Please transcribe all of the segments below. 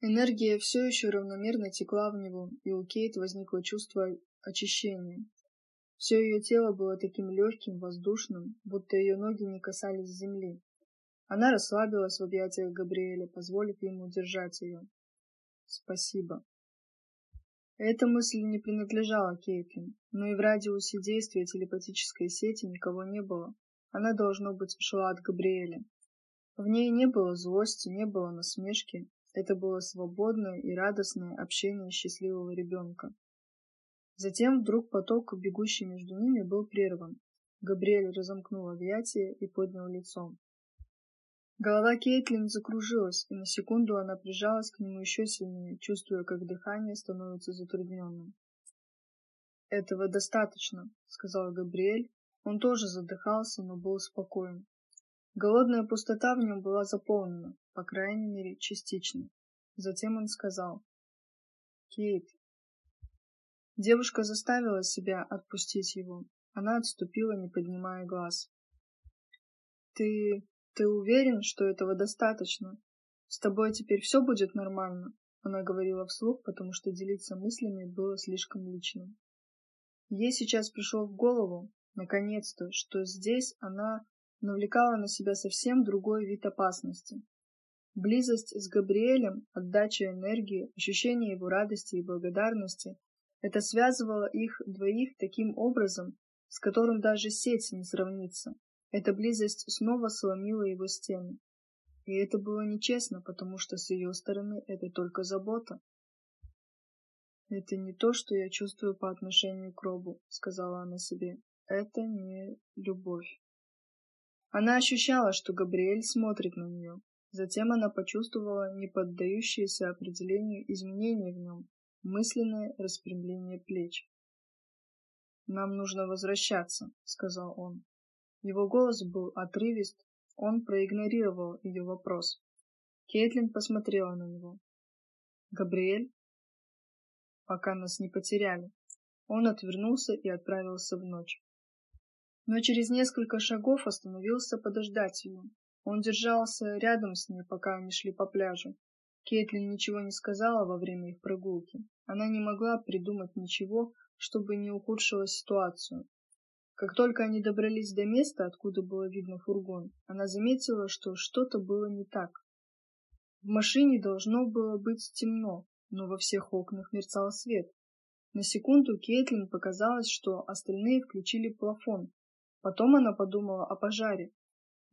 Энергия все еще равномерно текла в него, и у Кейт возникло чувство очищения. Все ее тело было таким легким, воздушным, будто ее ноги не касались земли. Она расслабилась в объятиях Габриэля, позволив ему держать ее. Спасибо. Эта мысль не принадлежала Кейтлин, но и в радиусе действия телепатической сети никого не было. Она, должно быть, шла от Габриэля. В ней не было злости, не было насмешки. Это было свободное и радостное общение счастливого ребенка. Затем вдруг поток, бегущий между ними, был прерван. Габриэль разомкнул объятия и поднял лицо. Голова Кейтлин закружилась, и на секунду она прижалась к нему еще сильнее, чувствуя, как дыхание становится затрудненным. «Этого достаточно», — сказал Габриэль. Он тоже задыхался, но был спокоен. Голодная пустота в нем была заполнена, по крайней мере, частично. Затем он сказал. «Кейт». Девушка заставила себя отпустить его. Она отступила, не поднимая глаз. «Ты ты уверен, что этого достаточно? С тобой теперь все будет нормально? Она говорила вслух, потому что делиться мыслями было слишком личным. Ей сейчас пришло в голову, наконец-то, что здесь она навлекала на себя совсем другой вид опасности. Близость с Габриэлем, отдача энергии, ощущение его радости и благодарности — это связывало их двоих таким образом, с которым даже сеть не сравнится. Эта близость снова сломила его стены. И это было нечестно, потому что с ее стороны это только забота. Это не то, что я чувствую по отношению к Робу, сказала она себе. Это не любовь. Она ощущала, что Габриэль смотрит на нее. Затем она почувствовала неподдающееся определению изменения в нем, мысленное распрямление плеч. Нам нужно возвращаться, сказал он. Его голос был отрывист, он проигнорировал ее вопрос. Кейтлин посмотрела на него. «Габриэль?» «Пока нас не потеряли». Он отвернулся и отправился в ночь. Но через несколько шагов остановился подождать ее. Он держался рядом с ней, пока они шли по пляжу. Кейтлин ничего не сказала во время их прогулки. Она не могла придумать ничего, чтобы не ухудшило ситуацию. Как только они добрались до места, откуда было видно фургон, она заметила, что что-то было не так. В машине должно было быть темно, но во всех окнах мерцал свет. На секунду Кейтлин показалось, что остальные включили плафон. Потом она подумала о пожаре.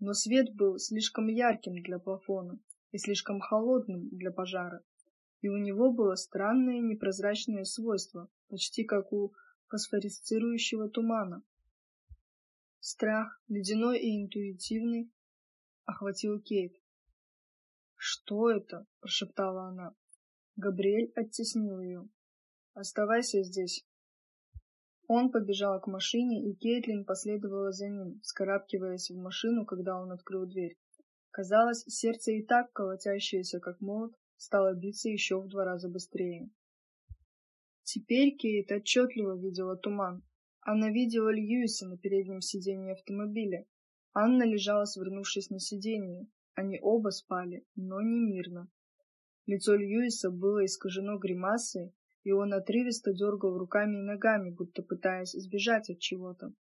Но свет был слишком ярким для плафона и слишком холодным для пожара. И у него было странное непрозрачное свойство, почти как у фосфорисцирующего тумана. Страх, ледяной и интуитивный, охватил Кейт. «Что это?» – прошептала она. Габриэль оттеснил ее. «Оставайся здесь». Он побежал к машине, и Кейтлин последовала за ним, скарабкиваясь в машину, когда он открыл дверь. Казалось, сердце и так, колотящееся как молот, стало биться еще в два раза быстрее. Теперь Кейт отчетливо видела туман, она видела Льюиса на переднем сиденье автомобиля. Анна лежала, свернувшись на сиденье. Они оба спали, но не мирно. Лицо Льюиса было искажено гримасой, и он отрывисто дергал руками и ногами, будто пытаясь избежать от чего-то.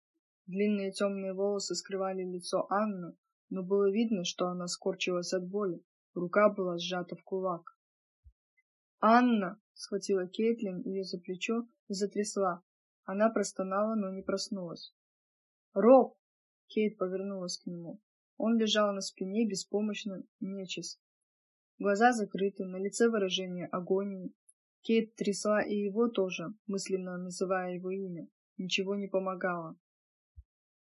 Длинные темные волосы скрывали лицо Анны, но было видно, что она скорчилась от боли. Рука была сжата в кулак. «Анна!» — схватила Кейтлин ее за плечо и затрясла. Она простонала, но не проснулась. «Роб!» — Кейт повернулась к нему. Он лежал на спине, беспомощно, нечист. Глаза закрыты, на лице выражение агонии. Кейт трясла и его тоже, мысленно называя его имя. Ничего не помогало.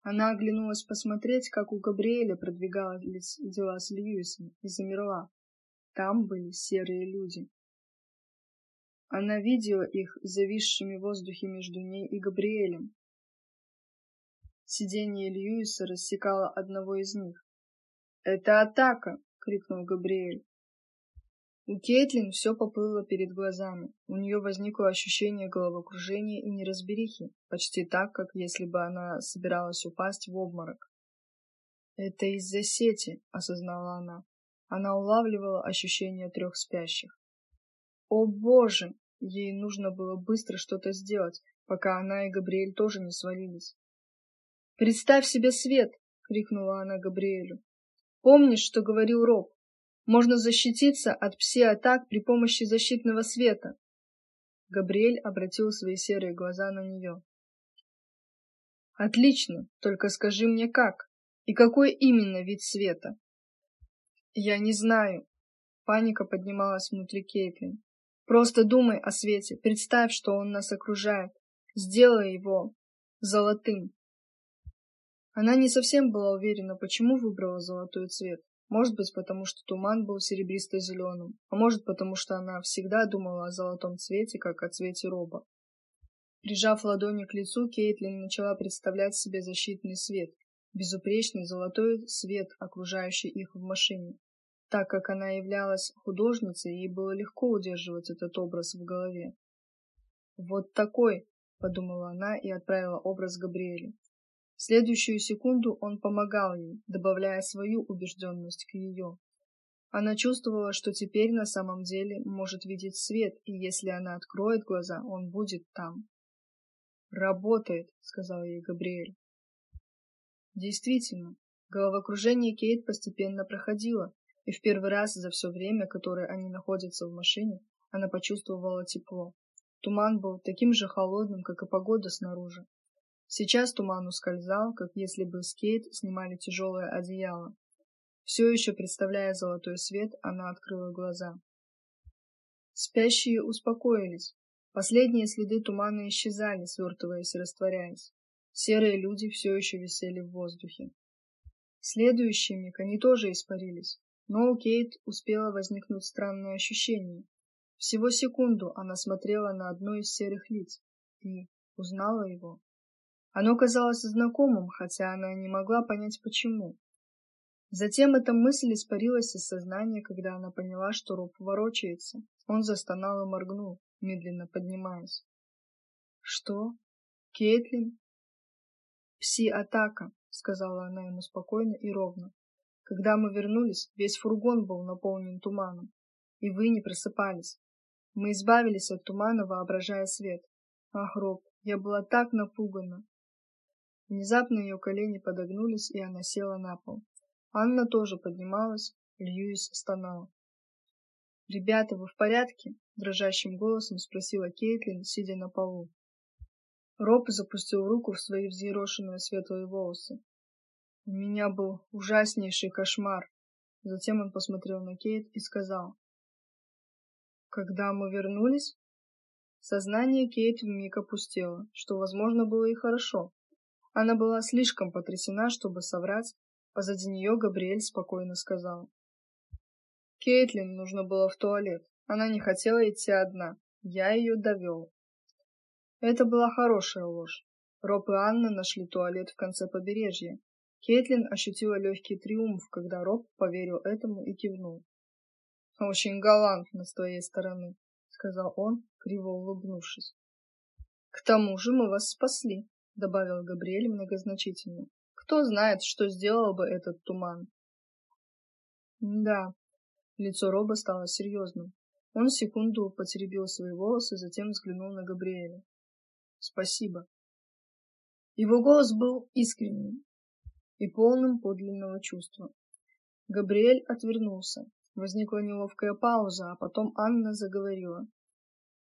Она оглянулась посмотреть, как у Габриэля продвигались дела с Льюисом, и замерла. Там были серые люди. Она видела их зависшими в воздухе между ней и Габриэлем. Сиденье Льюиса рассекало одного из них. «Это атака!» — крикнул Габриэль. У Кейтлин все поплыло перед глазами. У нее возникло ощущение головокружения и неразберихи, почти так, как если бы она собиралась упасть в обморок. «Это из-за сети», — осознала она. Она улавливала ощущение трех спящих. О боже! Ей нужно было быстро что-то сделать, пока она и Габриэль тоже не свалились. «Представь себе свет!» — крикнула она Габриэлю. «Помнишь, что говорил Роб? Можно защититься от пси-атак при помощи защитного света!» Габриэль обратил свои серые глаза на нее. «Отлично, только скажи мне как, и какой именно вид света?» «Я не знаю». Паника поднималась внутри Кейтлин. «Просто думай о свете, представь, что он нас окружает. Сделай его золотым». Она не совсем была уверена, почему выбрала золотой цвет. Может быть, потому что туман был серебристо-зеленым, а может, потому что она всегда думала о золотом цвете, как о цвете роба. Прижав ладони к лицу, Кейтлин начала представлять себе защитный свет, безупречный золотой свет, окружающий их в машине. Так как она являлась художницей, ей было легко удерживать этот образ в голове. «Вот такой», — подумала она и отправила образ Габриэле. В следующую секунду он помогал ей, добавляя свою убежденность к ее. Она чувствовала, что теперь на самом деле может видеть свет, и если она откроет глаза, он будет там. «Работает», — сказал ей Габриэль. Действительно, головокружение Кейт постепенно проходило, и в первый раз за все время, которое они находятся в машине, она почувствовала тепло. Туман был таким же холодным, как и погода снаружи. Сейчас туман ускользал, как если бы с Кейт снимали тяжелое одеяло. Все еще представляя золотой свет, она открыла глаза. Спящие успокоились. Последние следы тумана исчезали, свертываясь и растворяясь. Серые люди все еще висели в воздухе. Следующий миг они тоже испарились. Но у Кейт успело возникнуть странное ощущение. Всего секунду она смотрела на одно из серых лиц и узнала его. Оно казалось знакомым, хотя она не могла понять почему. Затем эта мысль испарилась из сознания, когда она поняла, что Роб ворочается. Он застонал и моргнул, медленно поднимаясь. Что? Кейтлин? Пси-атака, сказала она ему спокойно и ровно. Когда мы вернулись, весь фургон был наполнен туманом, и вы не просыпались. Мы избавились от тумана, воображая свет. Ах, Роб, я была так напугана. Внезапно ее колени подогнулись, и она села на пол. Анна тоже поднималась, Льюис стонала. «Ребята, вы в порядке?» — дрожащим голосом спросила Кейтлин, сидя на полу. Роб запустил руку в свои взъерошенные светлые волосы. У меня был ужаснейший кошмар. Затем он посмотрел на Кейт и сказал. Когда мы вернулись, сознание Кейт вмиг опустело, что, возможно, было и хорошо. Она была слишком потрясена, чтобы соврать. Позади нее Габриэль спокойно сказал. Кейтлин нужно было в туалет. Она не хотела идти одна. Я ее довел. Это была хорошая ложь. Роб и Анна нашли туалет в конце побережья, Кейтлин ощутила легкий триумф, когда Роб поверил этому и кивнул. «Очень галантно с твоей стороны», — сказал он, криво улыбнувшись. «К тому же мы вас спасли», — добавил Габриэль многозначительно. «Кто знает, что сделал бы этот туман?» «Да». Лицо Роба стало серьезным. Он секунду потеребил свои волосы, затем взглянул на Габриэля. «Спасибо». Его голос был искренним, и полным подлинного чувства. Габриэль отвернулся. Возникла неловкая пауза, а потом Анна заговорила.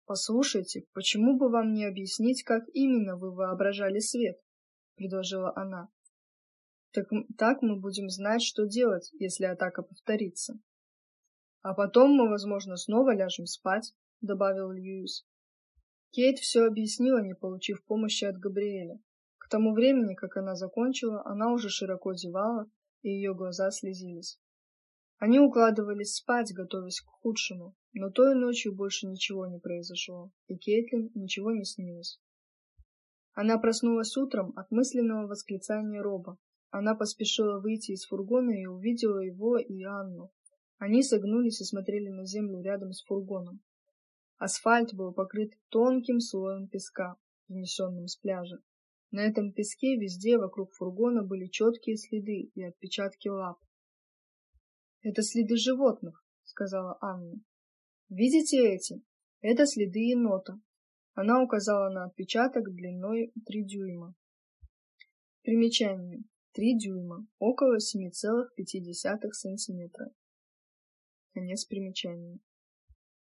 «Послушайте, почему бы вам не объяснить, как именно вы воображали свет?» — предложила она. «Так, так мы будем знать, что делать, если атака повторится». «А потом мы, возможно, снова ляжем спать», — добавил Льюис. Кейт все объяснила, не получив помощи от Габриэля. К тому времени, как она закончила, она уже широко зевала, и ее глаза слезились. Они укладывались спать, готовясь к худшему, но той ночью больше ничего не произошло, и Кейтлин ничего не снилось. Она проснулась утром от мысленного восклицания Роба. Она поспешила выйти из фургона и увидела его и Анну. Они согнулись и смотрели на землю рядом с фургоном. Асфальт был покрыт тонким слоем песка, принесенным с пляжа. На этом песке везде вокруг фургона были четкие следы и отпечатки лап. «Это следы животных», — сказала Анна. Видите эти? Это следы енота. Она указала на отпечаток длиной 3 дюйма. Примечание. 3 дюйма, около 7,5 сантиметра. Конец примечания.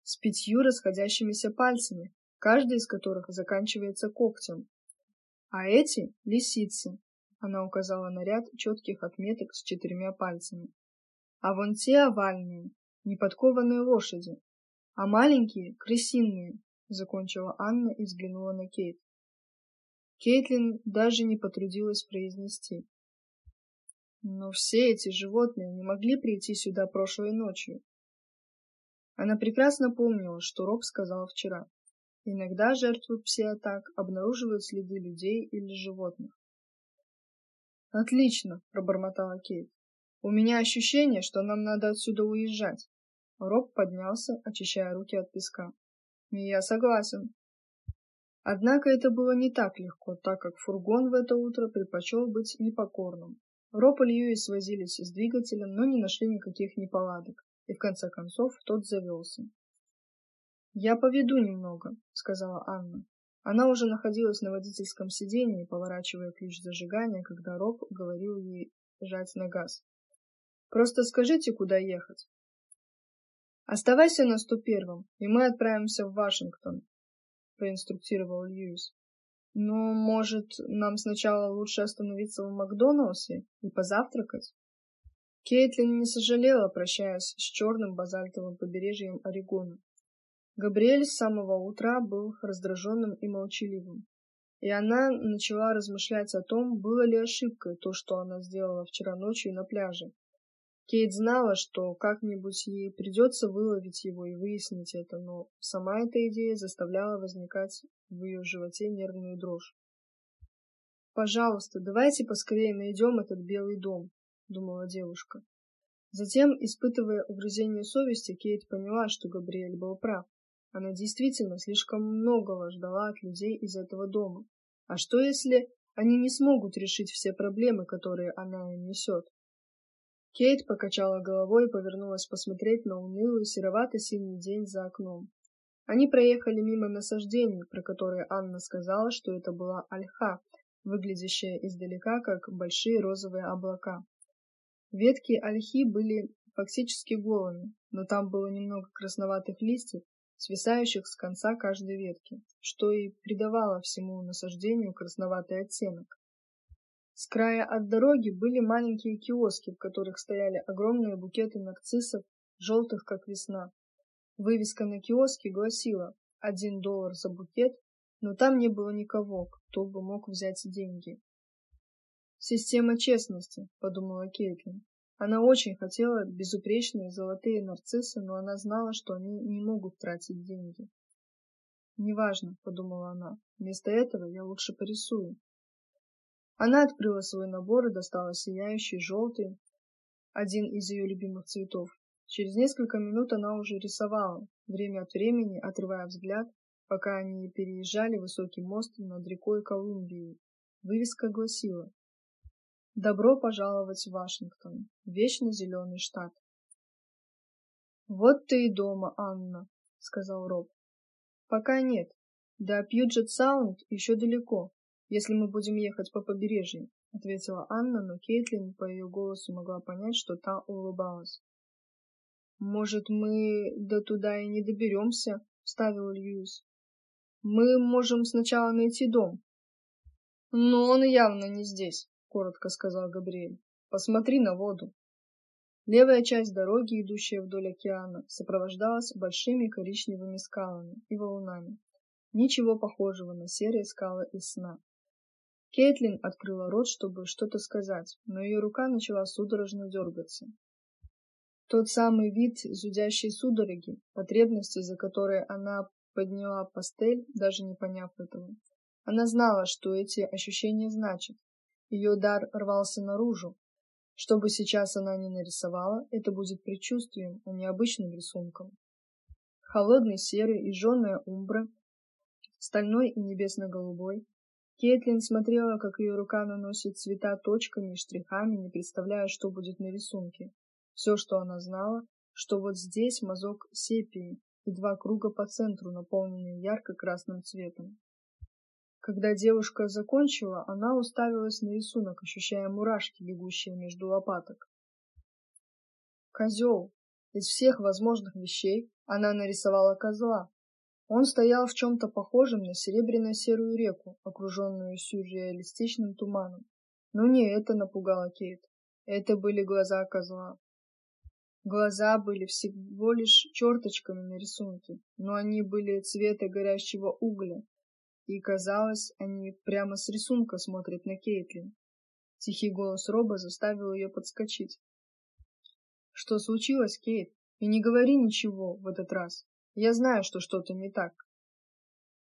С пятью расходящимися пальцами, каждый из которых заканчивается когтем. А эти — лисицы. Она указала на ряд четких отметок с четырьмя пальцами. А вон те овальные, неподкованные лошади. А маленькие — крысиные, — закончила Анна и взглянула на Кейт. Кейтлин даже не потрудилась произнести. Но все эти животные не могли прийти сюда прошлой ночью. Она прекрасно помнила, что Роб сказал вчера. Иногда жертвы псиатак обнаруживают следы людей или животных. «Отлично!» — пробормотала Кейт. «У меня ощущение, что нам надо отсюда уезжать». Роб поднялся, очищая руки от песка. «Я согласен». Однако это было не так легко, так как фургон в это утро предпочел быть непокорным. Роб и Льюис возились с двигателем, но не нашли никаких неполадок, и в конце концов тот завелся. «Я поведу немного», — сказала Анна. Она уже находилась на водительском сиденье, поворачивая ключ зажигания, когда Роб говорил ей жать на газ. «Просто скажите, куда ехать». «Оставайся на 101-м, и мы отправимся в Вашингтон», — проинструктировал Льюис. Ну, может, нам сначала лучше остановиться в Макдоналдсе и позавтракать? Кейтлин не сожалела, прощаясь с черным базальтовым побережьем Орегона. Габриэль с самого утра был раздраженным и молчаливым, и она начала размышлять о том, было ли ошибкой то, что она сделала вчера ночью на пляже, Кейт знала, что как-нибудь ей придется выловить его и выяснить это, но сама эта идея заставляла возникать в ее животе нервную дрожь. «Пожалуйста, давайте поскорее найдем этот белый дом», — думала девушка. Затем, испытывая угрызение совести, Кейт поняла, что Габриэль был прав. Она действительно слишком многого ждала от людей из этого дома. А что, если они не смогут решить все проблемы, которые она им несет? Кейт покачала головой и повернулась посмотреть на унылый серовато-синий день за окном. Они проехали мимо насаждений, про которые Анна сказала, что это была ольха, выглядящая издалека как большие розовые облака. Ветки ольхи были фактически голыми, но там было немного красноватых листьев, свисающих с конца каждой ветки, что и придавало всему насаждению красноватый оттенок. С края от дороги были маленькие киоски, в которых стояли огромные букеты нарциссов, желтых как весна. Вывеска на киоске гласила «один доллар за букет», но там не было никого, кто бы мог взять деньги. «Система честности», — подумала Кейтлин. Она очень хотела безупречные золотые нарциссы, но она знала, что они не могут тратить деньги. «Неважно», — подумала она, — «вместо этого я лучше порисую». Она открыла свой набор и достала сияющий желтый, один из ее любимых цветов. Через несколько минут она уже рисовала, время от времени отрывая взгляд, пока они переезжали высокий мост над рекой Колумбией. Вывеска гласила «Добро пожаловать в Вашингтон, вечно зеленый штат». «Вот ты и дома, Анна», — сказал Роб. «Пока нет. До Пьюджет-Саунд еще далеко если мы будем ехать по побережью, ответила Анна, но Кейтлин по ее голосу могла понять, что та улыбалась. Может, мы до туда и не доберемся, вставил Льюис. Мы можем сначала найти дом. Но он явно не здесь, коротко сказал Габриэль. Посмотри на воду. Левая часть дороги, идущая вдоль океана, сопровождалась большими коричневыми скалами и валунами. Ничего похожего на серые скалы из сна. Кейтлин открыла рот, чтобы что-то сказать, но ее рука начала судорожно дергаться. Тот самый вид зудящей судороги, потребности, за которые она подняла пастель, даже не поняв этого. Она знала, что эти ощущения значат. Ее дар рвался наружу. Что бы сейчас она ни нарисовала, это будет предчувствием, а не обычным рисунком. Холодный серый и жженая умбра, стальной и небесно-голубой, Кейтлин смотрела, как ее рука наносит цвета точками и штрихами, не представляя, что будет на рисунке. Все, что она знала, что вот здесь мазок сепии, и два круга по центру, наполненные ярко-красным цветом. Когда девушка закончила, она уставилась на рисунок, ощущая мурашки, бегущие между лопаток. Козел. Из всех возможных вещей она нарисовала козла. Он стоял в чем-то похожем на серебряно-серую реку, окруженную сюрреалистичным туманом. Но не это напугало Кейт. Это были глаза козла. Глаза были всего лишь черточками на рисунке, но они были цвета горящего угля, и казалось, они прямо с рисунка смотрят на Кейтлин. Тихий голос Роба заставил ее подскочить. Что случилось, Кейт? И не говори ничего в этот раз. Я знаю, что что-то не так.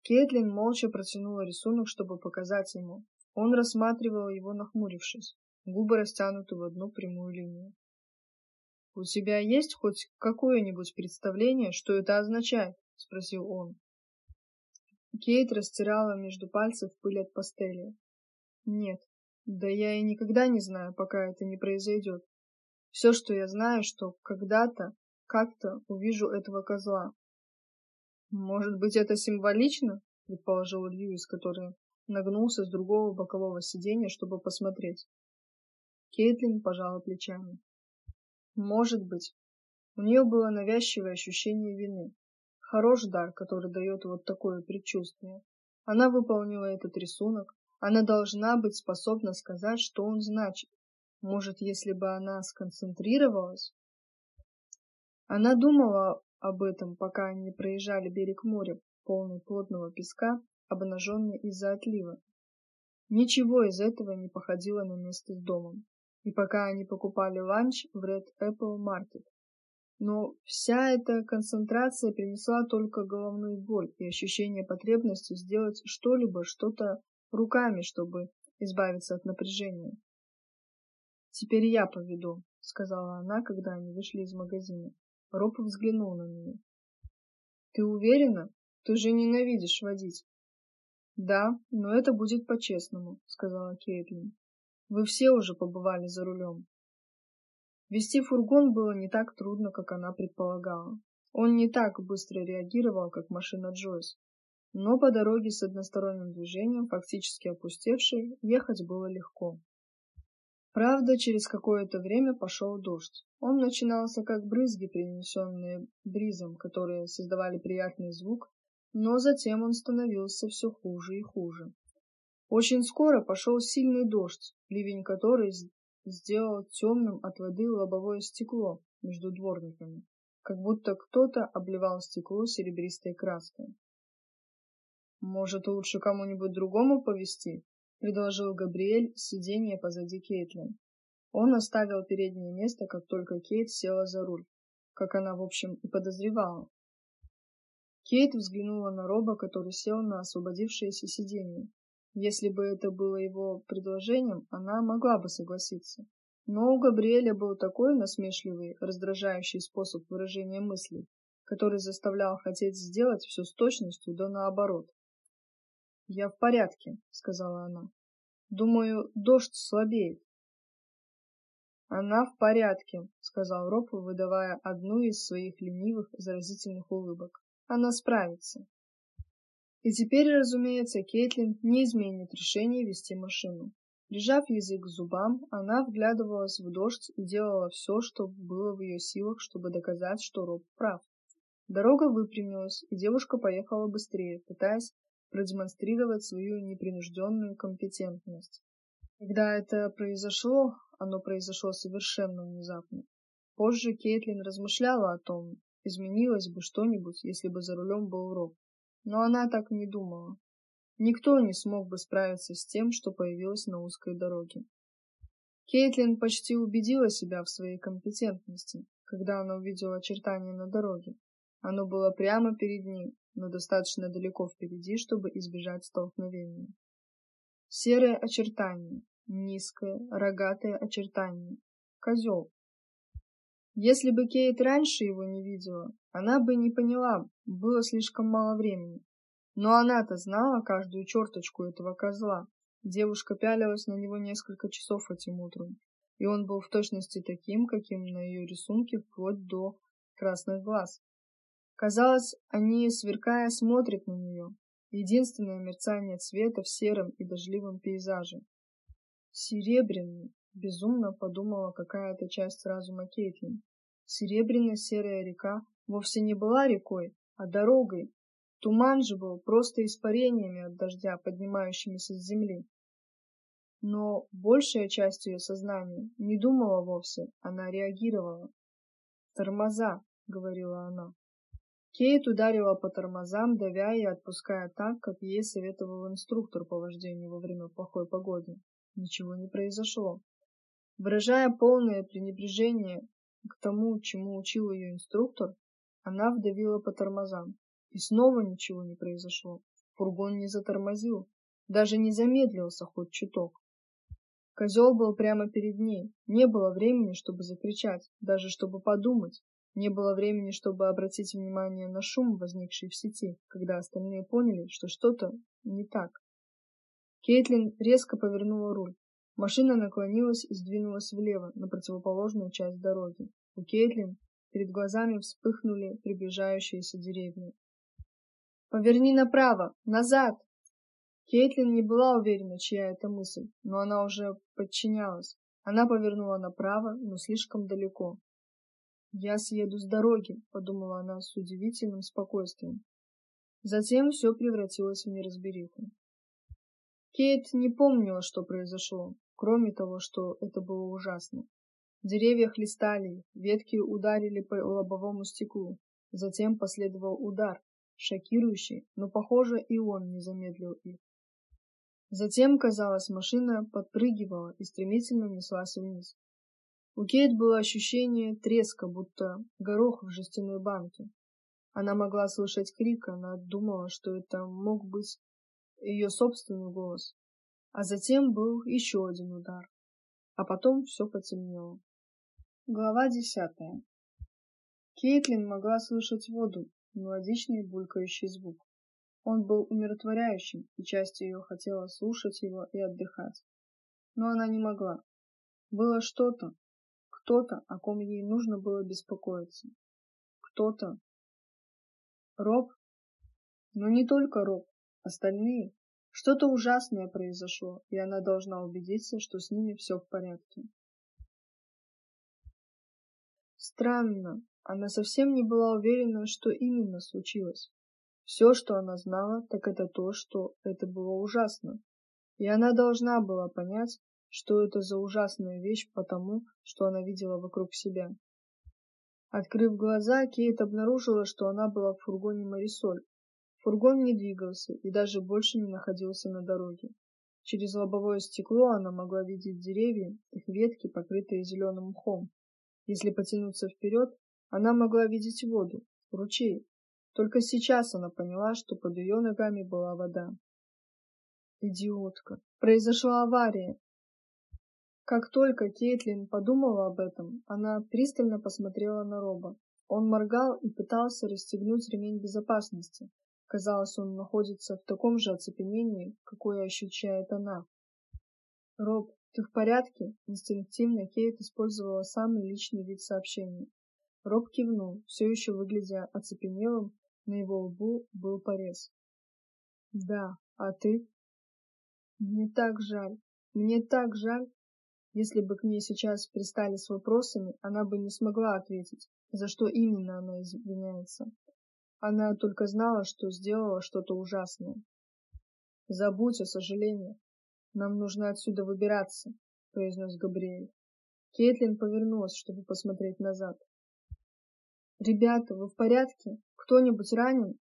Кейтлин молча протянула рисунок, чтобы показать ему. Он рассматривал его, нахмурившись. Губы растянуты в одну прямую линию. У тебя есть хоть какое-нибудь представление, что это означает? спросил он. Кейт растирала между пальцев пыль от пастели. Нет, да я и никогда не знаю, пока это не произойдет. Все, что я знаю, что когда-то, как-то увижу этого козла. Может быть, это символично? предположил Льюис, который нагнулся с другого бокового сиденья, чтобы посмотреть. Кейтлин пожала плечами. Может быть. У нее было навязчивое ощущение вины. Хорош дар, который дает вот такое предчувствие. Она выполнила этот рисунок. Она должна быть способна сказать, что он значит. Может, если бы она сконцентрировалась? Она думала об этом, пока они проезжали берег моря, полный плотного песка, обнаженный из-за отлива. Ничего из этого не походило на место с домом. И пока они покупали ланч в Red Apple Market, но вся эта концентрация принесла только головную боль и ощущение потребности сделать что-либо, что-то руками, чтобы избавиться от напряжения. «Теперь я поведу», — сказала она, когда они вышли из магазина. Роб взглянул на нее. «Ты уверена? Ты же ненавидишь водить». «Да, но это будет по-честному», — сказала Кейтлин. «Вы все уже побывали за рулем. Вести фургон было не так трудно, как она предполагала. Он не так быстро реагировал, как машина Джойс. Но по дороге с односторонним движением, фактически опустевшей, ехать было легко. Правда, через какое-то время пошел дождь. Он начинался как брызги, принесенные бризом, которые создавали приятный звук, но затем он становился все хуже и хуже. Очень скоро пошел сильный дождь, ливень который сделал темным от воды лобовое стекло между дворниками, как будто кто-то обливал стекло серебристой краской. «Может, лучше кому-нибудь другому повезти?» — предложил Габриэль сиденье позади Кейтлин. Он оставил переднее место, как только Кейт села за руль, как она, в общем, и подозревала. Кейт взглянула на Роба, который сел на освободившееся сиденье. Если бы это было его предложением, она могла бы согласиться. Но у Габриэля был такой насмешливый, раздражающий способ выражения мыслей, который заставлял хотеть сделать все с точностью да наоборот. «Я в порядке», — сказала она. «Думаю, дождь слабеет». «Она в порядке», — сказал Роб, выдавая одну из своих ленивых, заразительных улыбок. «Она справится». И теперь, разумеется, Кейтлин не изменит решение вести машину. Прижав язык к зубам, она вглядывалась в дождь и делала все, что было в ее силах, чтобы доказать, что Роб прав. Дорога выпрямилась, и девушка поехала быстрее, пытаясь продемонстрировать свою непринужденную компетентность. Когда это произошло, оно произошло совершенно внезапно. Позже Кейтлин размышляла о том, изменилось бы что-нибудь, если бы за рулем был Роб. Но она так не думала. Никто не смог бы справиться с тем, что появилось на узкой дороге. Кейтлин почти убедила себя в своей компетентности, когда она увидела очертания на дороге. Оно было прямо перед ней, но достаточно далеко впереди, чтобы избежать столкновения. Серое очертание, низкое, рогатое очертание. Козел. Если бы Кейт раньше его не видела, она бы не поняла, было слишком мало времени. Но она-то знала каждую черточку этого козла. Девушка пялилась на него несколько часов этим утром, и он был в точности таким, каким на ее рисунке вплоть до красных глаз. Казалось, они, сверкая, смотрят на нее. Единственное мерцание цвета в сером и дождливом пейзаже. Серебряный, безумно подумала какая-то часть разума Кейтлин. Серебряно-серая река вовсе не была рекой, а дорогой. Туман же был просто испарениями от дождя, поднимающимися с земли. Но большая часть ее сознания не думала вовсе, она реагировала. «Тормоза», — говорила она. Кейт ударила по тормозам, давя и отпуская так, как ей советовал инструктор по вождению во время плохой погоды. Ничего не произошло. Выражая полное пренебрежение к тому, чему учил ее инструктор, она вдавила по тормозам. И снова ничего не произошло. Фургон не затормозил, даже не замедлился хоть чуток. Козел был прямо перед ней. Не было времени, чтобы закричать, даже чтобы подумать. Не было времени, чтобы обратить внимание на шум, возникший в сети, когда остальные поняли, что что-то не так. Кейтлин резко повернула руль. Машина наклонилась и сдвинулась влево, на противоположную часть дороги. У Кейтлин перед глазами вспыхнули приближающиеся деревья. «Поверни направо! Назад!» Кейтлин не была уверена, чья это мысль, но она уже подчинялась. Она повернула направо, но слишком далеко. «Я съеду с дороги», — подумала она с удивительным спокойствием. Затем все превратилось в неразбериху. Кейт не помнила, что произошло, кроме того, что это было ужасно. Деревья хлестали ветки ударили по лобовому стеклу. Затем последовал удар, шокирующий, но, похоже, и он не замедлил их. Затем, казалось, машина подпрыгивала и стремительно неслась вниз. У Кейт было ощущение треска, будто горох в жестяной банке. Она могла слышать крик, она думала, что это мог быть ее собственный голос. А затем был еще один удар. А потом все потемнело. Глава десятая. Кейтлин могла слышать воду, мелодичный булькающий звук. Он был умиротворяющим, и часть ее хотела слушать его и отдыхать. Но она не могла. Было что-то, кто-то, о ком ей нужно было беспокоиться. Кто-то. Роб? Но не только Роб, остальные. Что-то ужасное произошло, и она должна убедиться, что с ними все в порядке. Странно, она совсем не была уверена, что именно случилось. Все, что она знала, так это то, что это было ужасно. И она должна была понять, что это за ужасная вещь потому, что она видела вокруг себя. Открыв глаза, Кейт обнаружила, что она была в фургоне Марисоль. Фургон не двигался и даже больше не находился на дороге. Через лобовое стекло она могла видеть деревья, их ветки, покрытые зеленым мхом. Если потянуться вперед, она могла видеть воду, ручей, только сейчас она поняла, что под ее ногами была вода. Идиотка. Произошла авария. Как только Кейтлин подумала об этом, она пристально посмотрела на Роба. Он моргал и пытался расстегнуть ремень безопасности. Казалось, он находится в таком же оцепенении, какое ощущает она. «Роб, ты в порядке?» Инстинктивно Кейт использовала самый личный вид сообщения. Роб кивнул, все еще выглядя оцепенелым на его лбу был порез. Да, а ты? Мне так жаль. Мне так жаль. Если бы к ней сейчас пристали с вопросами, она бы не смогла ответить, за что именно она извиняется. Она только знала, что сделала что-то ужасное. Забудь о сожалениях. Нам нужно отсюда выбираться, произнес Габриэль. Кейтлин повернулась, чтобы посмотреть назад. Ребята, вы в порядке? Кто-нибудь ранен?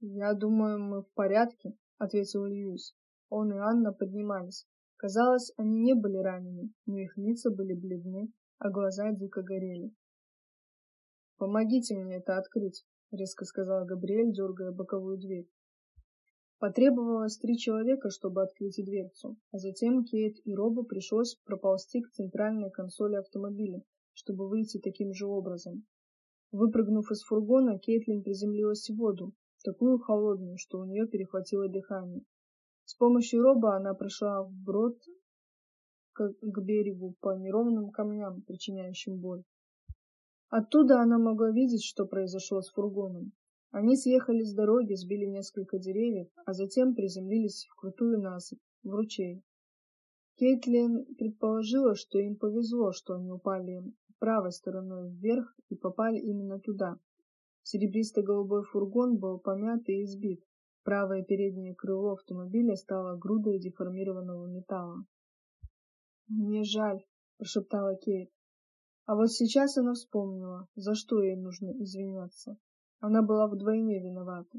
Я думаю, мы в порядке, ответил Льюис. Он и Анна поднимались. Казалось, они не были ранены, но их лица были бледны, а глаза дико горели. Помогите мне это открыть, резко сказал Габриэль, дергая боковую дверь. Потребовалось три человека, чтобы открыть дверцу, а затем Кейт и Робу пришлось проползти к центральной консоли автомобиля, чтобы выйти таким же образом. Выпрыгнув из фургона, Кейтлин приземлилась в воду, такую холодную, что у нее перехватило дыхание. С помощью роба она прошла вброд к, к берегу по неровным камням, причиняющим боль. Оттуда она могла видеть, что произошло с фургоном. Они съехали с дороги, сбили несколько деревьев, а затем приземлились в крутую насыпь, в ручей. Кейтлин предположила, что им повезло, что они упали правой стороной вверх и попали именно туда. Серебристо-голубой фургон был помят и избит. Правое переднее крыло автомобиля стало грудой деформированного металла. «Мне жаль», — прошептала Кейт. А вот сейчас она вспомнила, за что ей нужно извиняться. Она была вдвойне виновата.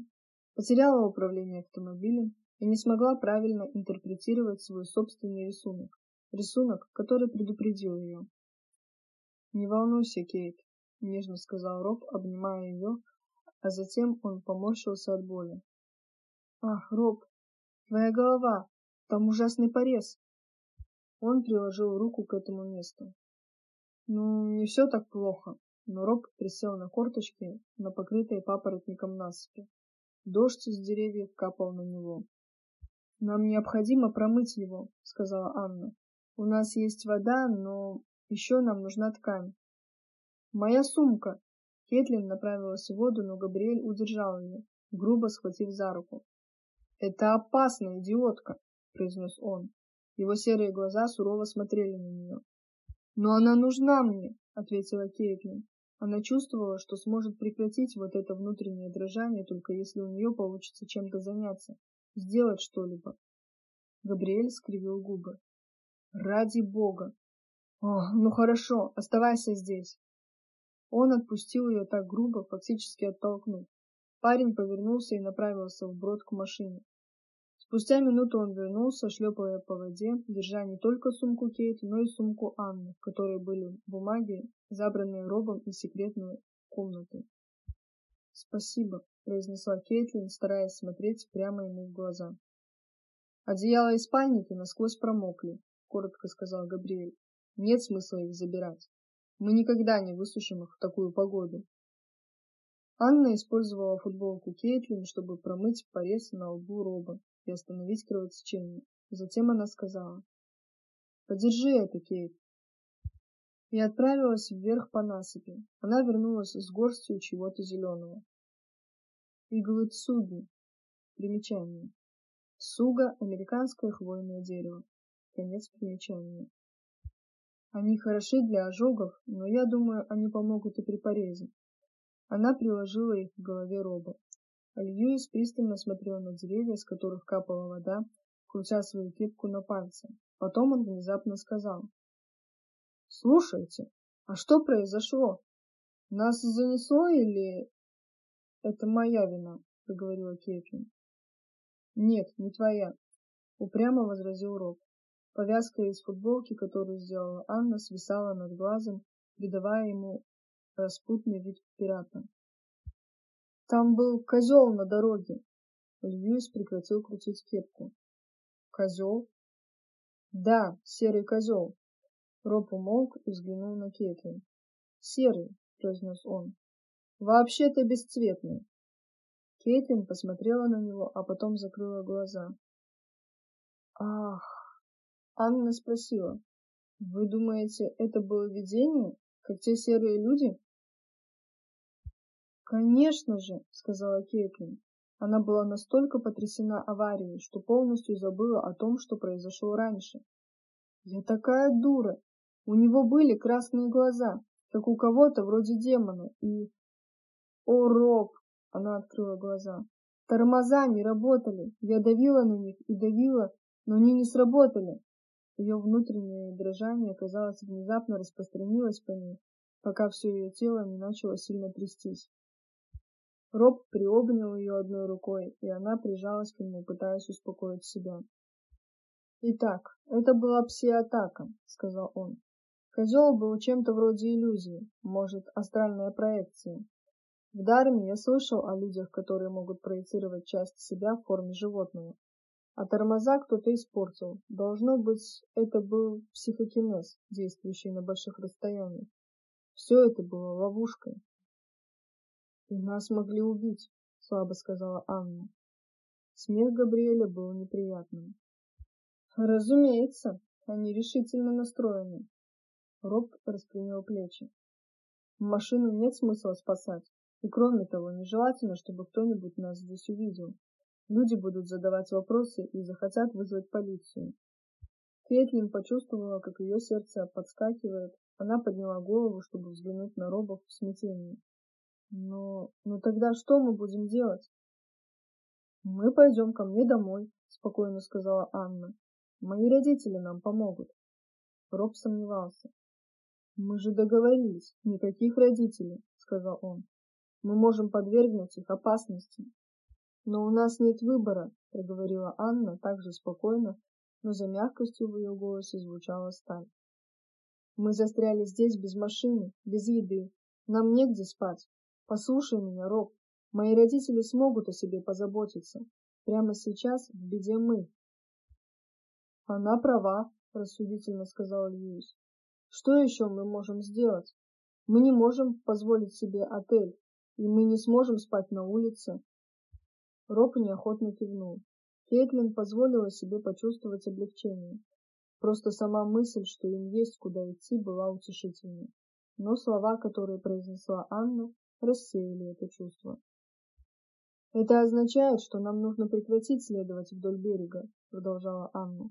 Потеряла управление автомобилем и не смогла правильно интерпретировать свой собственный рисунок. Рисунок, который предупредил ее. «Не волнуйся, Кейт», — нежно сказал Роб, обнимая ее, а затем он поморщился от боли. «Ах, Роб, твоя голова! Там ужасный порез!» Он приложил руку к этому месту. «Ну, не все так плохо но Роб присел на корточки на покрытой папоротником насыпи. Дождь из деревьев капал на него. «Нам необходимо промыть его», — сказала Анна. «У нас есть вода, но еще нам нужна ткань». «Моя сумка!» Кетлин направилась в воду, но Габриэль удержал ее, грубо схватив за руку. «Это опасно, идиотка!» — произнес он. Его серые глаза сурово смотрели на нее. «Но она нужна мне!» — ответила Кейтлин. Она чувствовала, что сможет прекратить вот это внутреннее дрожание, только если у нее получится чем-то заняться, сделать что-либо. Габриэль скривил губы. Ради бога! О, ну хорошо, оставайся здесь. Он отпустил ее так грубо, фактически оттолкнув. Парень повернулся и направился вброд к машине. Спустя минуту он вернулся, шлепая по воде, держа не только сумку Кейт, но и сумку Анны, в которой были бумаги, забранные робом и секретную комнату. «Спасибо», — произнесла Кейтлин, стараясь смотреть прямо ему в глаза. «Одеяло и спальники насквозь промокли», — коротко сказал Габриэль. «Нет смысла их забирать. Мы никогда не высушим их в такую погоду». Анна использовала футболку Кейтлин, чтобы промыть порез на лбу Роба и остановить кровотечение. Затем она сказала, «Подержи это, Кейт». И отправилась вверх по насыпи. Она вернулась с горстью чего-то зеленого. Иглы цуги. Примечание. Суга – американское хвойное дерево. Конец примечания. Они хороши для ожогов, но я думаю, они помогут и при порезе. Она приложила их к голове Роба. Льюис пристально смотрел на деревья, с которых капала вода, крутя свою кепку на пальце. Потом он внезапно сказал. «Слушайте, а что произошло? Нас занесло или...» «Это моя вина», — проговорила Кейтлин. «Нет, не твоя», — упрямо возразил Роб. Повязка из футболки, которую сделала Анна, свисала над глазом, придавая ему распутный вид пирата. Там был козел на дороге. Льюис прекратил крутить кепку. Козел? Да, серый козел. Роб умолк и взглянул на Кетлин. Серый, произнес он. Вообще-то бесцветный. Кейтлин посмотрела на него, а потом закрыла глаза. Ах! Анна спросила. Вы думаете, это было видение, как те серые люди? «Конечно же», — сказала Кейтлин. Она была настолько потрясена аварией, что полностью забыла о том, что произошло раньше. «Я такая дура! У него были красные глаза, как у кого-то вроде демона, и...» «О, Роб!» — она открыла глаза. «Тормоза не работали. Я давила на них и давила, но они не сработали». Ее внутреннее дрожание, казалось, внезапно распространилось по ней, пока все ее тело не начало сильно трястись. Роб приобнял ее одной рукой, и она прижалась к нему, пытаясь успокоить себя. «Итак, это была пси-атака», — сказал он. Козел был чем-то вроде иллюзии, может, астральная проекция. В Дарме я слышал о людях, которые могут проецировать часть себя в форме животного. А тормоза кто-то испортил. Должно быть, это был психокинез, действующий на больших расстояниях. Все это было ловушкой. «И нас могли убить», — слабо сказала Анна. Смех Габриэля был неприятным. «Разумеется, они решительно настроены». Роб распрямил плечи. Машину нет смысла спасать. И кроме того, нежелательно, чтобы кто-нибудь нас здесь увидел. Люди будут задавать вопросы и захотят вызвать полицию. Кейтлин почувствовала, как ее сердце подскакивает. Она подняла голову, чтобы взглянуть на Роба в смятении. Но, но тогда что мы будем делать? Мы пойдем ко мне домой, спокойно сказала Анна. Мои родители нам помогут. Роб сомневался. Мы же договорились, никаких родителей, сказал он. Мы можем подвергнуть их опасности. Но у нас нет выбора, проговорила Анна также спокойно, но за мягкостью в ее голосе звучала сталь. Мы застряли здесь без машины, без еды. Нам негде спать. Послушай меня, Роб. Мои родители смогут о себе позаботиться. Прямо сейчас в беде мы. Она права, рассудительно сказал Льюис. Что еще мы можем сделать? Мы не можем позволить себе отель, и мы не сможем спать на улице. Роб неохотно кивнул. Кейтлин позволила себе почувствовать облегчение. Просто сама мысль, что им есть куда идти, была утешительной. Но слова, которые произнесла Анна, рассеяли это чувство. Это означает, что нам нужно прекратить следовать вдоль берега, продолжала Анна.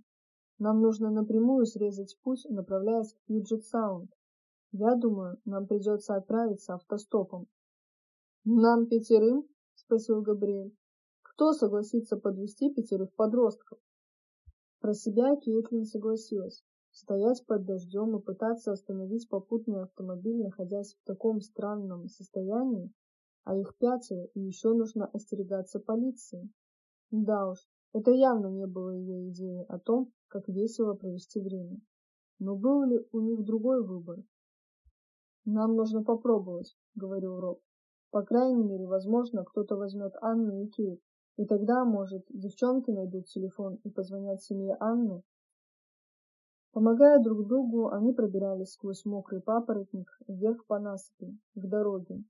Нам нужно напрямую срезать путь, направляясь к Пьюджет-Саунд. Я думаю, нам придется отправиться автостопом. Нам пятерым? спросил Габриэль. Кто согласится подвести пятерых подростков? Про себя Кейтлин согласилась. Стоять под дождем и пытаться остановить попутный автомобиль, находясь в таком странном состоянии, а их пятеро, и еще нужно остерегаться полиции. Да уж, это явно не было ее идеей о том, как весело провести время. Но был ли у них другой выбор? «Нам нужно попробовать», — говорил Роб. «По крайней мере, возможно, кто-то возьмет Анну и Кейт, и тогда, может, девчонки найдут телефон и позвонят семье Анны». Помогая друг другу, они пробирались сквозь мокрый папоротник вверх по насыпи, к дороге,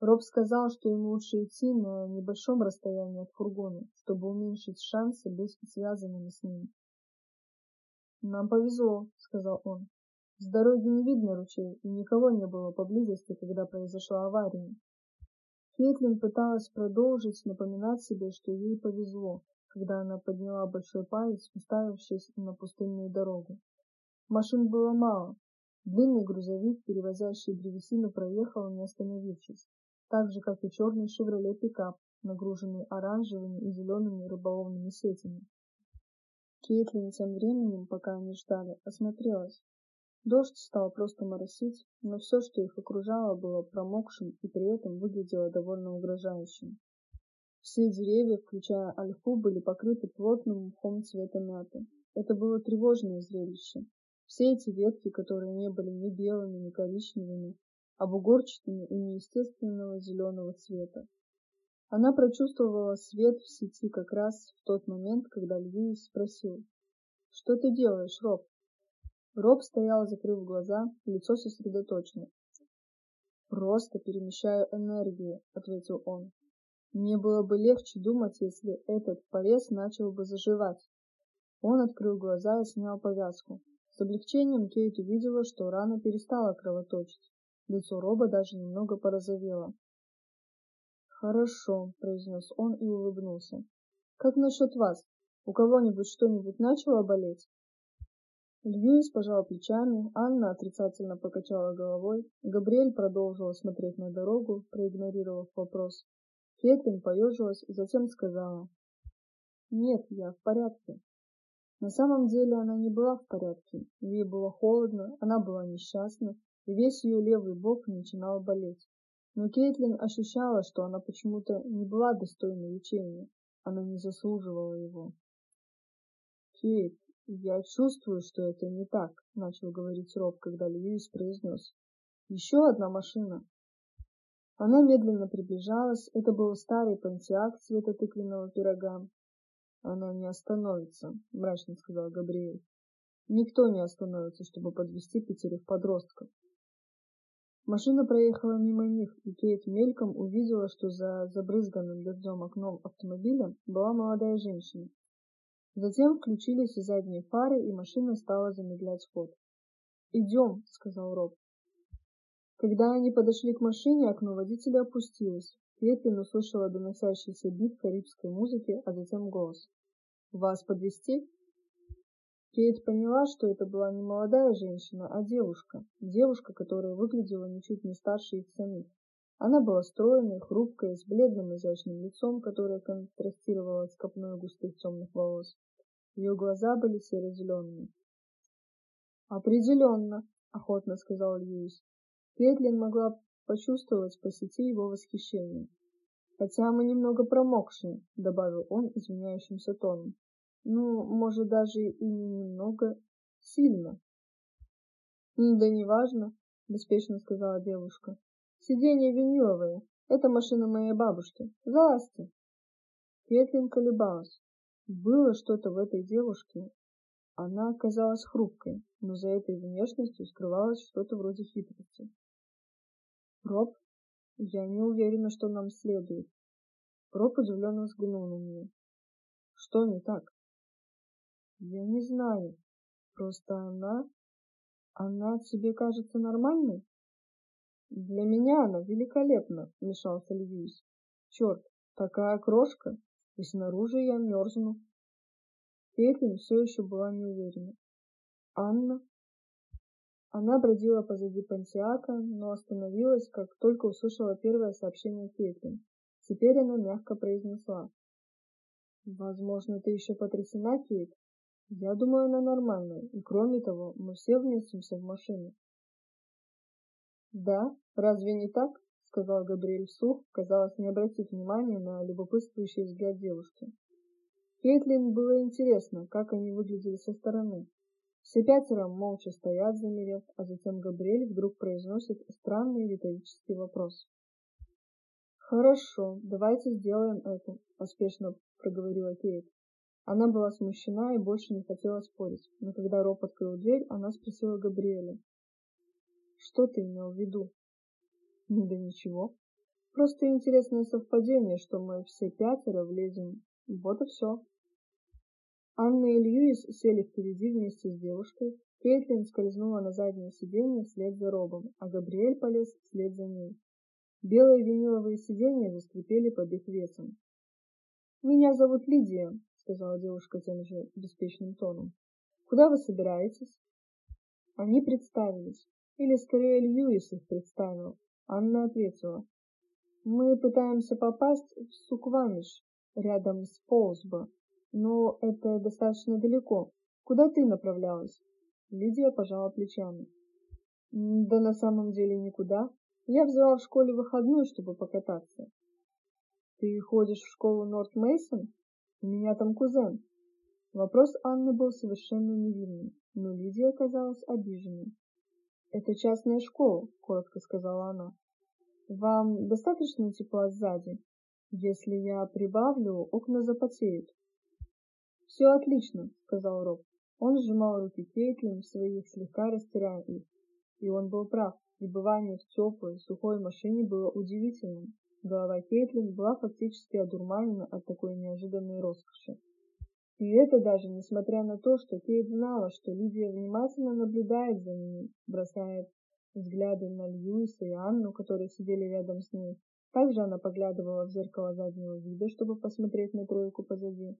Роб сказал, что им лучше идти на небольшом расстоянии от фургона, чтобы уменьшить шансы быть связанными с ним. «Нам повезло», — сказал он. «С дороги не видно ручей, и никого не было поблизости, когда произошла авария». Кейтлин пыталась продолжить напоминать себе, что ей повезло, когда она подняла большой палец, уставившись на пустынную дорогу. Машин было мало. Длинный грузовик, перевозящий древесину, проехал, не остановившись так же, как и черный «Шевроле Пикап», нагруженный оранжевыми и зелеными рыболовными сетями. Кейтлин тем временем, пока они ждали, осмотрелась. Дождь стал просто моросить, но все, что их окружало, было промокшим и при этом выглядело довольно угрожающим. Все деревья, включая ольху, были покрыты плотным мхом цвета мяты. Это было тревожное зрелище. Все эти ветки, которые не были ни белыми, ни коричневыми, обугорчатыми и неестественного зеленого цвета. Она прочувствовала свет в сети как раз в тот момент, когда Льюис спросил, «Что ты делаешь, Роб?» Роб стоял, закрыв глаза, лицо сосредоточено. «Просто перемещаю энергию», — ответил он. «Мне было бы легче думать, если этот порез начал бы заживать». Он открыл глаза и снял повязку. С облегчением Кейт увидела, что рана перестала кровоточить. Лицо Роба даже немного порозовело. «Хорошо», — произнес он и улыбнулся. «Как насчет вас? У кого-нибудь что-нибудь начало болеть?» Льюис пожал плечами, Анна отрицательно покачала головой, Габриэль продолжила смотреть на дорогу, проигнорировав вопрос. Кэтрин поежилась, затем сказала. «Нет, я в порядке». На самом деле она не была в порядке. Ей было холодно, она была несчастна, и весь ее левый бок начинал болеть. Но Кейтлин ощущала, что она почему-то не была достойна лечения. Она не заслуживала его. «Кейт, я чувствую, что это не так», — начал говорить Роб, когда Льюис произнес. «Еще одна машина». Она медленно приближалась. Это был старый пантиак цвета тыквенного пирога. «Она не остановится», — мрачно сказал Габриэль. «Никто не остановится, чтобы подвести пятерых подростков. Машина проехала мимо них, и Кейт мельком увидела, что за забрызганным дождем окном автомобиля была молодая женщина. Затем включились и задние фары, и машина стала замедлять ход. «Идем», — сказал Роб. Когда они подошли к машине, окно водителя опустилось. Кэтлин услышала доносящийся бит карибской музыки, а затем голос. «Вас подвезти?» Кейт поняла, что это была не молодая женщина, а девушка. Девушка, которая выглядела ничуть не старше их самих. Она была стройной, хрупкой, с бледным изящным лицом, которое контрастировало с копной густых темных волос. Ее глаза были серо-зеленые. «Определенно», — охотно сказал Льюис. Кейтлин могла почувствовать по сети его восхищение. «Хотя мы немного промокшие», — добавил он извиняющимся тоном. «Ну, может, даже и не немного, сильно». «Да неважно», — беспечно сказала девушка. «Сиденье виниловое. Это машина моей бабушки. Залазьте». Кейтлин колебалась. Было что-то в этой девушке. Она оказалась хрупкой, но за этой внешностью скрывалось что-то вроде хитрости. «Роб, я не уверена, что нам следует». Роб удивленно взглянул на нее. «Что не так?» «Я не знаю. Просто она... Она тебе кажется нормальной?» «Для меня она великолепна», — вмешался Льюис. «Черт, такая крошка, и снаружи я мерзну. Кэтлин все еще была неуверена. Анна? Она бродила позади Пантиака, но остановилась, как только услышала первое сообщение Кэтлин. Теперь она мягко произнесла. «Возможно, ты еще потрясена, Кейт? Я думаю, она нормальная, и кроме того, мы все вместимся в машину». «Да? Разве не так?» — сказал Габриэль вслух, казалось, не обратив внимания на любопытствующий взгляд девушки. Кейтлин было интересно, как они выглядели со стороны. Все пятеро молча стоят, замерев, а затем Габриэль вдруг произносит странный риторический вопрос. «Хорошо, давайте сделаем это», — поспешно проговорила Кейт. Она была смущена и больше не хотела спорить, но когда Роб открыл дверь, она спросила Габриэля. «Что ты имел в виду?» Ну да ничего. Просто интересное совпадение, что мы все пятеро влезем. Вот и все. Анна и Льюис сели впереди вместе с девушкой. Кейтлин скользнула на заднее сиденье вслед за Робом, а Габриэль полез вслед за ней. Белые виниловые сиденья заскрипели под их весом. «Меня зовут Лидия», — сказала девушка тем же беспечным тоном. «Куда вы собираетесь?» Они представились, или скорее Льюис их представил, Анна ответила. Мы пытаемся попасть в Суквамиш, рядом с Полсбо, но это достаточно далеко. Куда ты направлялась? Лидия пожала плечами. Да на самом деле никуда. Я взяла в школе выходной, чтобы покататься. Ты ходишь в школу Норт Мейсон? У меня там кузен. Вопрос Анны был совершенно невинным, но Лидия оказалась обиженной. «Это частная школа», — коротко сказала она. «Вам достаточно тепла сзади? Если я прибавлю, окна запотеют». «Все отлично», — сказал Роб. Он сжимал руки Кейтлин своих, слегка растирая их. И он был прав. Пребывание в теплой, сухой машине было удивительным. Голова Кейтлин была фактически одурманена от такой неожиданной роскоши. И это даже несмотря на то, что Кейт знала, что Лидия внимательно наблюдает за ними, бросает взгляды на Льюиса и Анну, которые сидели рядом с ней. Также она поглядывала в зеркало заднего вида, чтобы посмотреть на тройку позади.